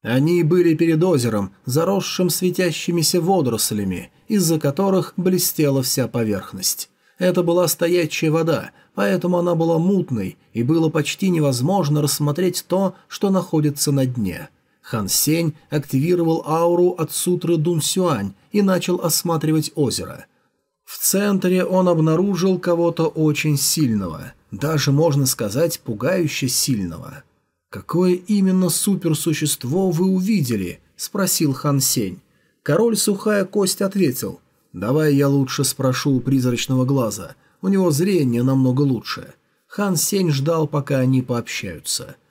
Speaker 1: Они были перед озером, заросшим светящимися водорослями, из-за которых блестела вся поверхность. Это была стоячая вода, поэтому она была мутной, и было почти невозможно рассмотреть то, что находится на дне. Хан Сень активировал ауру от сутры Дун Сюань и начал осматривать озеро. В центре он обнаружил кого-то очень сильного, даже, можно сказать, пугающе сильного. «Какое именно суперсущество вы увидели?» – спросил Хан Сень. Король Сухая Кость ответил. «Давай я лучше спрошу у призрачного глаза. У него зрение намного лучше». Хан Сень ждал, пока они пообщаются –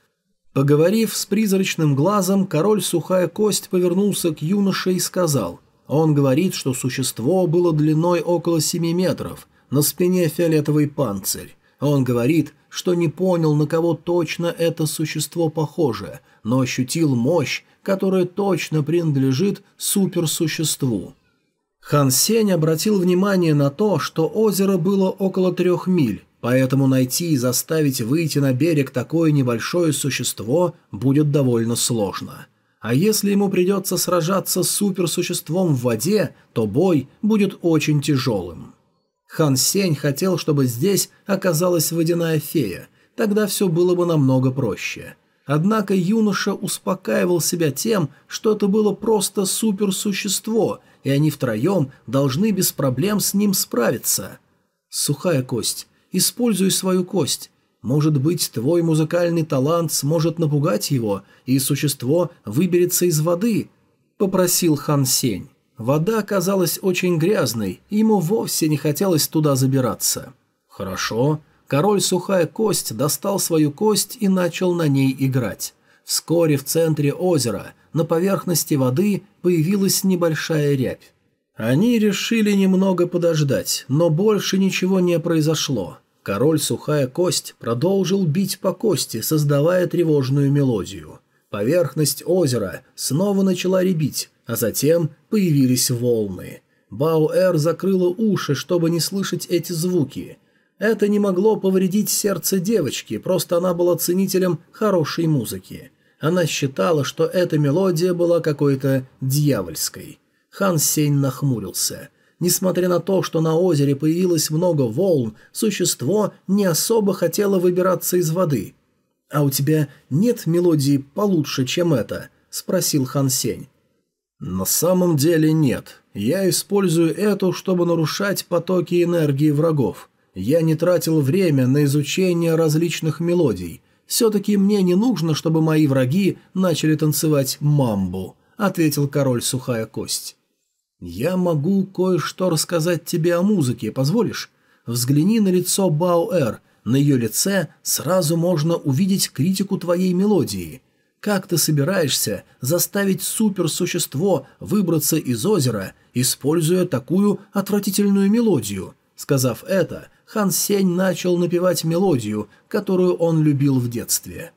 Speaker 1: Поговорив с призрачным глазом, король Сухая Кость повернулся к юноше и сказал. Он говорит, что существо было длиной около семи метров, на спине фиолетовый панцирь. Он говорит, что не понял, на кого точно это существо похоже, но ощутил мощь, которая точно принадлежит суперсуществу. Хан Сень обратил внимание на то, что озеро было около трех миль, Поэтому найти и заставить выйти на берег такое небольшое существо будет довольно сложно. А если ему придется сражаться с суперсуществом в воде, то бой будет очень тяжелым. Хан Сень хотел, чтобы здесь оказалась водяная фея, тогда все было бы намного проще. Однако юноша успокаивал себя тем, что это было просто суперсущество, и они втроем должны без проблем с ним справиться. Сухая кость. Используй свою кость. Может быть, твой музыкальный талант сможет напугать его, и существо выберется из воды», — попросил Хан Сень. Вода казалась очень грязной, ему вовсе не хотелось туда забираться. «Хорошо». Король Сухая Кость достал свою кость и начал на ней играть. Вскоре в центре озера, на поверхности воды, появилась небольшая рябь. Они решили немного подождать, но больше ничего не произошло. Король Сухая Кость продолжил бить по кости, создавая тревожную мелодию. Поверхность озера снова начала ребить, а затем появились волны. Баоэр закрыла уши, чтобы не слышать эти звуки. Это не могло повредить сердце девочки, просто она была ценителем хорошей музыки. Она считала, что эта мелодия была какой-то дьявольской. Хан Сень нахмурился. Несмотря на то, что на озере появилось много волн, существо не особо хотело выбираться из воды. «А у тебя нет мелодии получше, чем это?» – спросил Хан Сень. «На самом деле нет. Я использую эту, чтобы нарушать потоки энергии врагов. Я не тратил время на изучение различных мелодий. Все-таки мне не нужно, чтобы мои враги начали танцевать мамбу», – ответил король Сухая Кость. «Я могу кое-что рассказать тебе о музыке, позволишь? Взгляни на лицо Баоэр, на ее лице сразу можно увидеть критику твоей мелодии». Как ты собираешься заставить суперсущество выбраться из озера, используя такую отвратительную мелодию? Сказав это, Хан Сень начал напевать мелодию, которую он любил в детстве.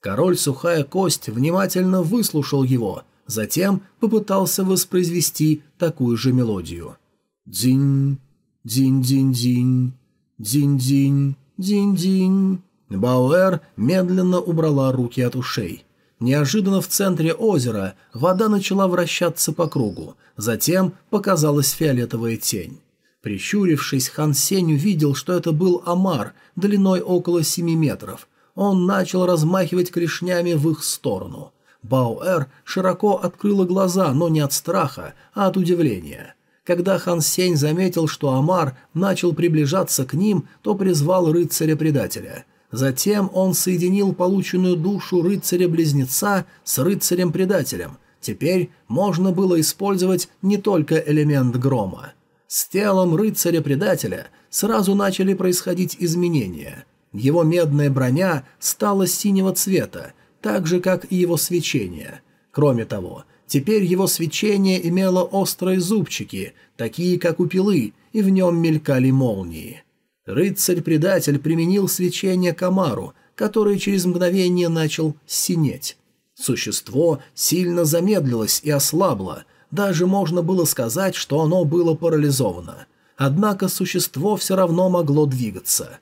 Speaker 1: Король Сухая Кость внимательно выслушал его, затем попытался воспроизвести такую же мелодию. «Дзинь, дзинь-дзинь-дзинь, дзинь-дзинь, дзинь-дзинь». Бауэр медленно убрала руки от ушей. Неожиданно в центре озера вода начала вращаться по кругу, затем показалась фиолетовая тень. Прищурившись, Хан Сень увидел, что это был омар, длиной около семи метров. Он начал размахивать клешнями в их сторону. Баоэр широко открыла глаза, но не от страха, а от удивления. Когда Хан Сень заметил, что омар начал приближаться к ним, то призвал рыцаря-предателя – Затем он соединил полученную душу рыцаря-близнеца с рыцарем-предателем. Теперь можно было использовать не только элемент грома. С телом рыцаря-предателя сразу начали происходить изменения. Его медная броня стала синего цвета, так же, как и его свечение. Кроме того, теперь его свечение имело острые зубчики, такие как у пилы, и в нем мелькали молнии. Рыцарь-предатель применил свечение Камару, который через мгновение начал синеть. Существо сильно замедлилось и ослабло, даже можно было сказать, что оно было парализовано. Однако существо все равно могло двигаться.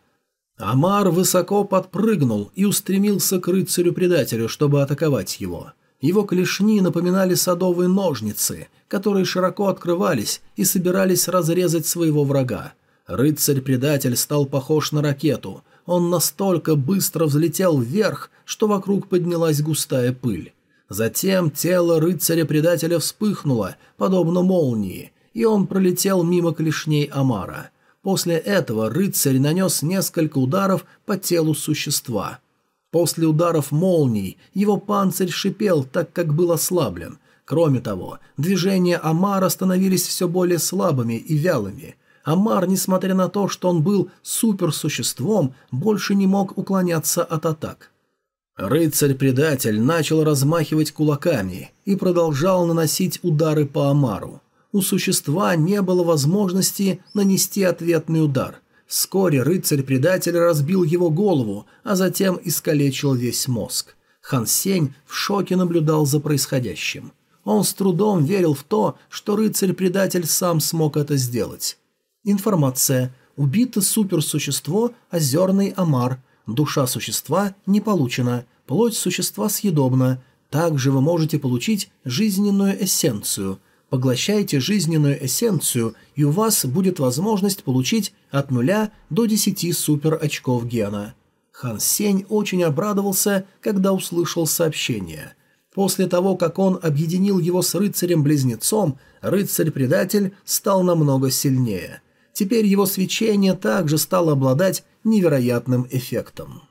Speaker 1: Амар высоко подпрыгнул и устремился к рыцарю-предателю, чтобы атаковать его. Его клешни напоминали садовые ножницы, которые широко открывались и собирались разрезать своего врага. Рыцарь-предатель стал похож на ракету. Он настолько быстро взлетел вверх, что вокруг поднялась густая пыль. Затем тело рыцаря-предателя вспыхнуло, подобно молнии, и он пролетел мимо клешней Амара. После этого рыцарь нанес несколько ударов по телу существа. После ударов молний его панцирь шипел, так как был ослаблен. Кроме того, движения Амара становились все более слабыми и вялыми – Амар, несмотря на то, что он был суперсуществом, больше не мог уклоняться от атак. Рыцарь-предатель начал размахивать кулаками и продолжал наносить удары по Амару. У существа не было возможности нанести ответный удар. Вскоре рыцарь-предатель разбил его голову, а затем искалечил весь мозг. Хан Сень в шоке наблюдал за происходящим. Он с трудом верил в то, что рыцарь-предатель сам смог это сделать. Информация. Убито суперсущество Озерный Амар. Душа существа не получена. Плоть существа съедобна. Также вы можете получить жизненную эссенцию. Поглощайте жизненную эссенцию, и у вас будет возможность получить от 0 до 10 супер очков гена. Хан Сень очень обрадовался, когда услышал сообщение. После того, как он объединил его с рыцарем-близнецом, рыцарь-предатель стал намного сильнее. Теперь его свечение также стало обладать невероятным эффектом.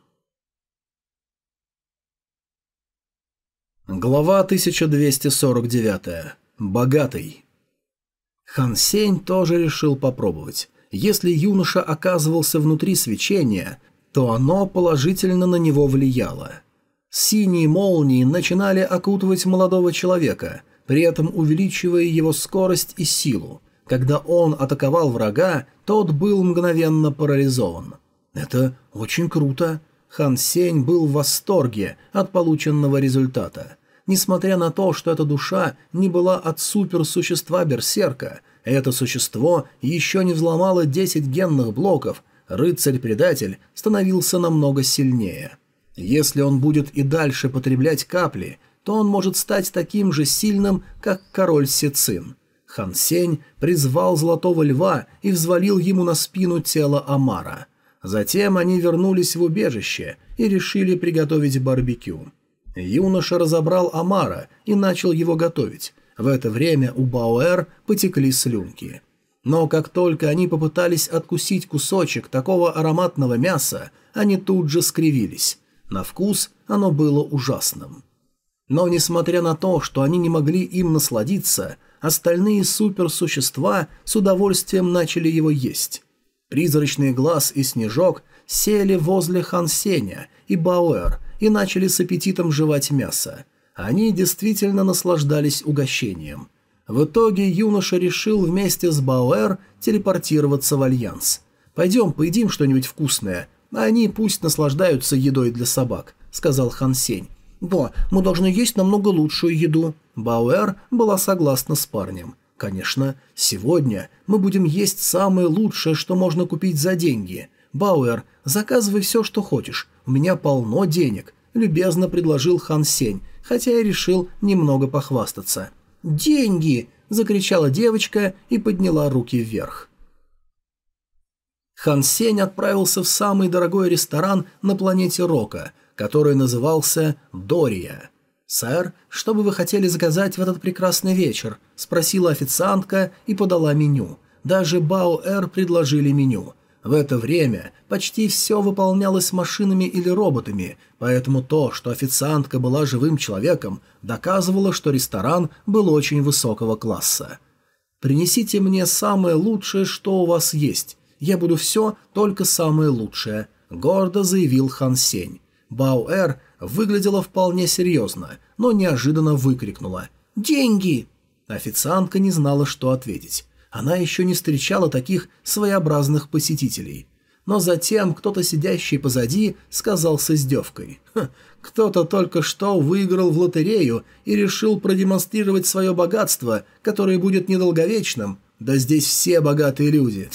Speaker 1: Глава 1249. Богатый. Хан Сень тоже решил попробовать. Если юноша оказывался внутри свечения, то оно положительно на него влияло. Синие молнии начинали окутывать молодого человека, при этом увеличивая его скорость и силу. Когда он атаковал врага, тот был мгновенно парализован. Это очень круто. Хан Сень был в восторге от полученного результата. Несмотря на то, что эта душа не была от суперсущества Берсерка, это существо еще не взломало 10 генных блоков, рыцарь-предатель становился намного сильнее. Если он будет и дальше потреблять капли, то он может стать таким же сильным, как король Сицин – Хан Сень призвал Золотого Льва и взвалил ему на спину тело Амара. Затем они вернулись в убежище и решили приготовить барбекю. Юноша разобрал Амара и начал его готовить. В это время у Бауэр потекли слюнки. Но как только они попытались откусить кусочек такого ароматного мяса, они тут же скривились. На вкус оно было ужасным. Но несмотря на то, что они не могли им насладиться, остальные суперсущества с удовольствием начали его есть. Призрачный глаз и снежок сели возле Хан Сеня и Бауэр и начали с аппетитом жевать мясо. Они действительно наслаждались угощением. В итоге юноша решил вместе с Бауэр телепортироваться в Альянс. «Пойдем, поедим что-нибудь вкусное, а они пусть наслаждаются едой для собак», — сказал Хан Сень. «Да, мы должны есть намного лучшую еду». Бауэр была согласна с парнем. «Конечно, сегодня мы будем есть самое лучшее, что можно купить за деньги. Бауэр, заказывай все, что хочешь, у меня полно денег», — любезно предложил Хан Сень, хотя и решил немного похвастаться. «Деньги!» – закричала девочка и подняла руки вверх. Хан Сень отправился в самый дорогой ресторан на планете Рока, который назывался «Дория». «Сэр, что бы вы хотели заказать в этот прекрасный вечер?» – спросила официантка и подала меню. Даже Бао-Эр предложили меню – в это время почти все выполнялось машинами или роботами, поэтому то, что официантка была живым человеком, доказывало, что ресторан был очень высокого класса. «Принесите мне самое лучшее, что у вас есть. Я буду все, только самое лучшее», — гордо заявил Хан Сень. Баоэр выглядела вполне серьезно, но неожиданно выкрикнула «Деньги!». Официантка не знала, что ответить. Она еще не встречала таких своеобразных посетителей. Но затем кто-то, сидящий позади, сказал с издевкой. «Кто-то только что выиграл в лотерею и решил продемонстрировать свое богатство, которое будет недолговечным. Да здесь все богатые люди.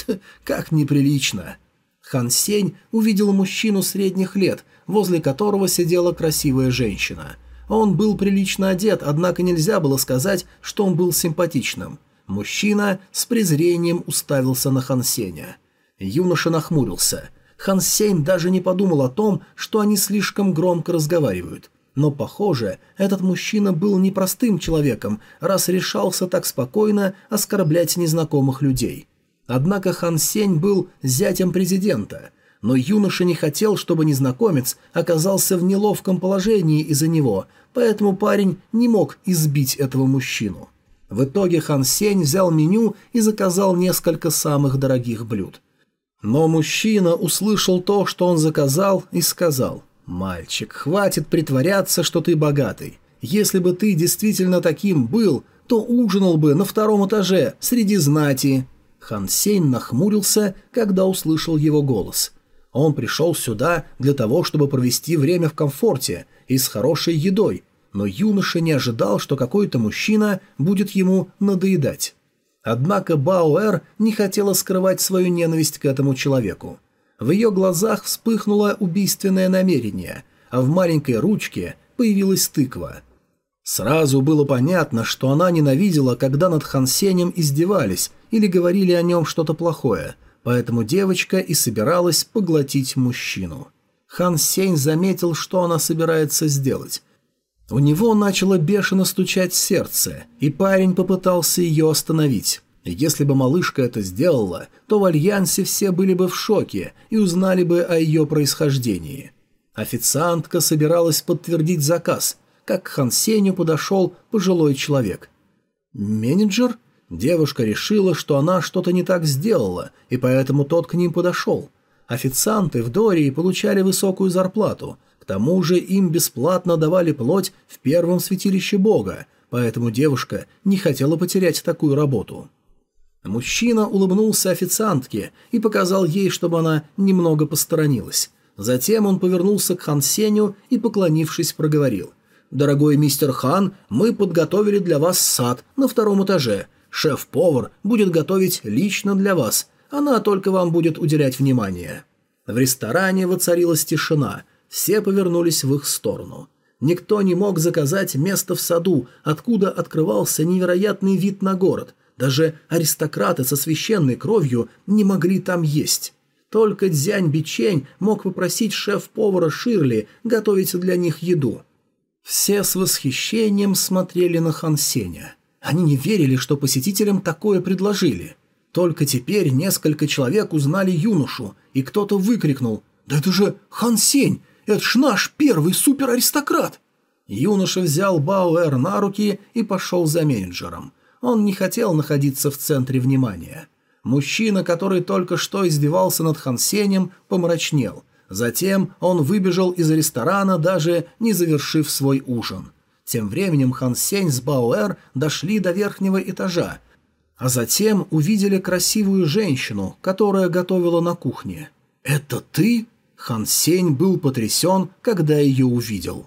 Speaker 1: Как неприлично!» Хан Сень увидел мужчину средних лет, возле которого сидела красивая женщина. Он был прилично одет, однако нельзя было сказать, что он был симпатичным. Мужчина с презрением уставился на Хан Сеня. Юноша нахмурился. Хан Сень даже не подумал о том, что они слишком громко разговаривают. Но, похоже, этот мужчина был непростым человеком, раз решался так спокойно оскорблять незнакомых людей. Однако Хан Сень был зятем президента, но юноша не хотел, чтобы незнакомец оказался в неловком положении из-за него, поэтому парень не мог избить этого мужчину. В итоге Хан Сень взял меню и заказал несколько самых дорогих блюд. Но мужчина услышал то, что он заказал, и сказал, «Мальчик, хватит притворяться, что ты богатый. Если бы ты действительно таким был, то ужинал бы на втором этаже, среди знати». Хан Сень нахмурился, когда услышал его голос. Он пришел сюда для того, чтобы провести время в комфорте и с хорошей едой, но юноша не ожидал, что какой-то мужчина будет ему надоедать. Однако Бауэр не хотела скрывать свою ненависть к этому человеку. В ее глазах вспыхнуло убийственное намерение, а в маленькой ручке появилась тыква. Сразу было понятно, что она ненавидела, когда над Хансенем издевались или говорили о нем что-то плохое, поэтому девочка и собиралась поглотить мужчину. Хан Сень заметил, что она собирается сделать, у него начало бешено стучать сердце, и парень попытался ее остановить. Если бы малышка это сделала, то в Альянсе все были бы в шоке и узнали бы о ее происхождении. Официантка собиралась подтвердить заказ, как к Хансеню подошел пожилой человек. «Менеджер?» Девушка решила, что она что-то не так сделала, и поэтому тот к ним подошел. Официанты в Дории получали высокую зарплату, тому же им бесплатно давали плоть в первом святилище бога, поэтому девушка не хотела потерять такую работу. Мужчина улыбнулся официантке и показал ей, чтобы она немного посторонилась. Затем он повернулся к Хан Сеню и, поклонившись, проговорил. «Дорогой мистер Хан, мы подготовили для вас сад на втором этаже. Шеф-повар будет готовить лично для вас. Она только вам будет уделять внимание». В ресторане воцарилась тишина – все повернулись в их сторону. Никто не мог заказать место в саду, откуда открывался невероятный вид на город. Даже аристократы со священной кровью не могли там есть. Только Дзянь Бичень мог попросить шеф-повара Ширли готовить для них еду. Все с восхищением смотрели на Хан Сеня. Они не верили, что посетителям такое предложили. Только теперь несколько человек узнали юношу, и кто-то выкрикнул «Да это же Хан Сень! Это ж наш первый супераристократ!» Юноша взял Бауэр на руки и пошел за менеджером. Он не хотел находиться в центре внимания. Мужчина, который только что издевался над Хансенем, помрачнел. Затем он выбежал из ресторана, даже не завершив свой ужин. Тем временем Хан Сень с Баоэр дошли до верхнего этажа, а затем увидели красивую женщину, которая готовила на кухне. «Это ты?» Хан Сень был потрясен, когда ее увидел.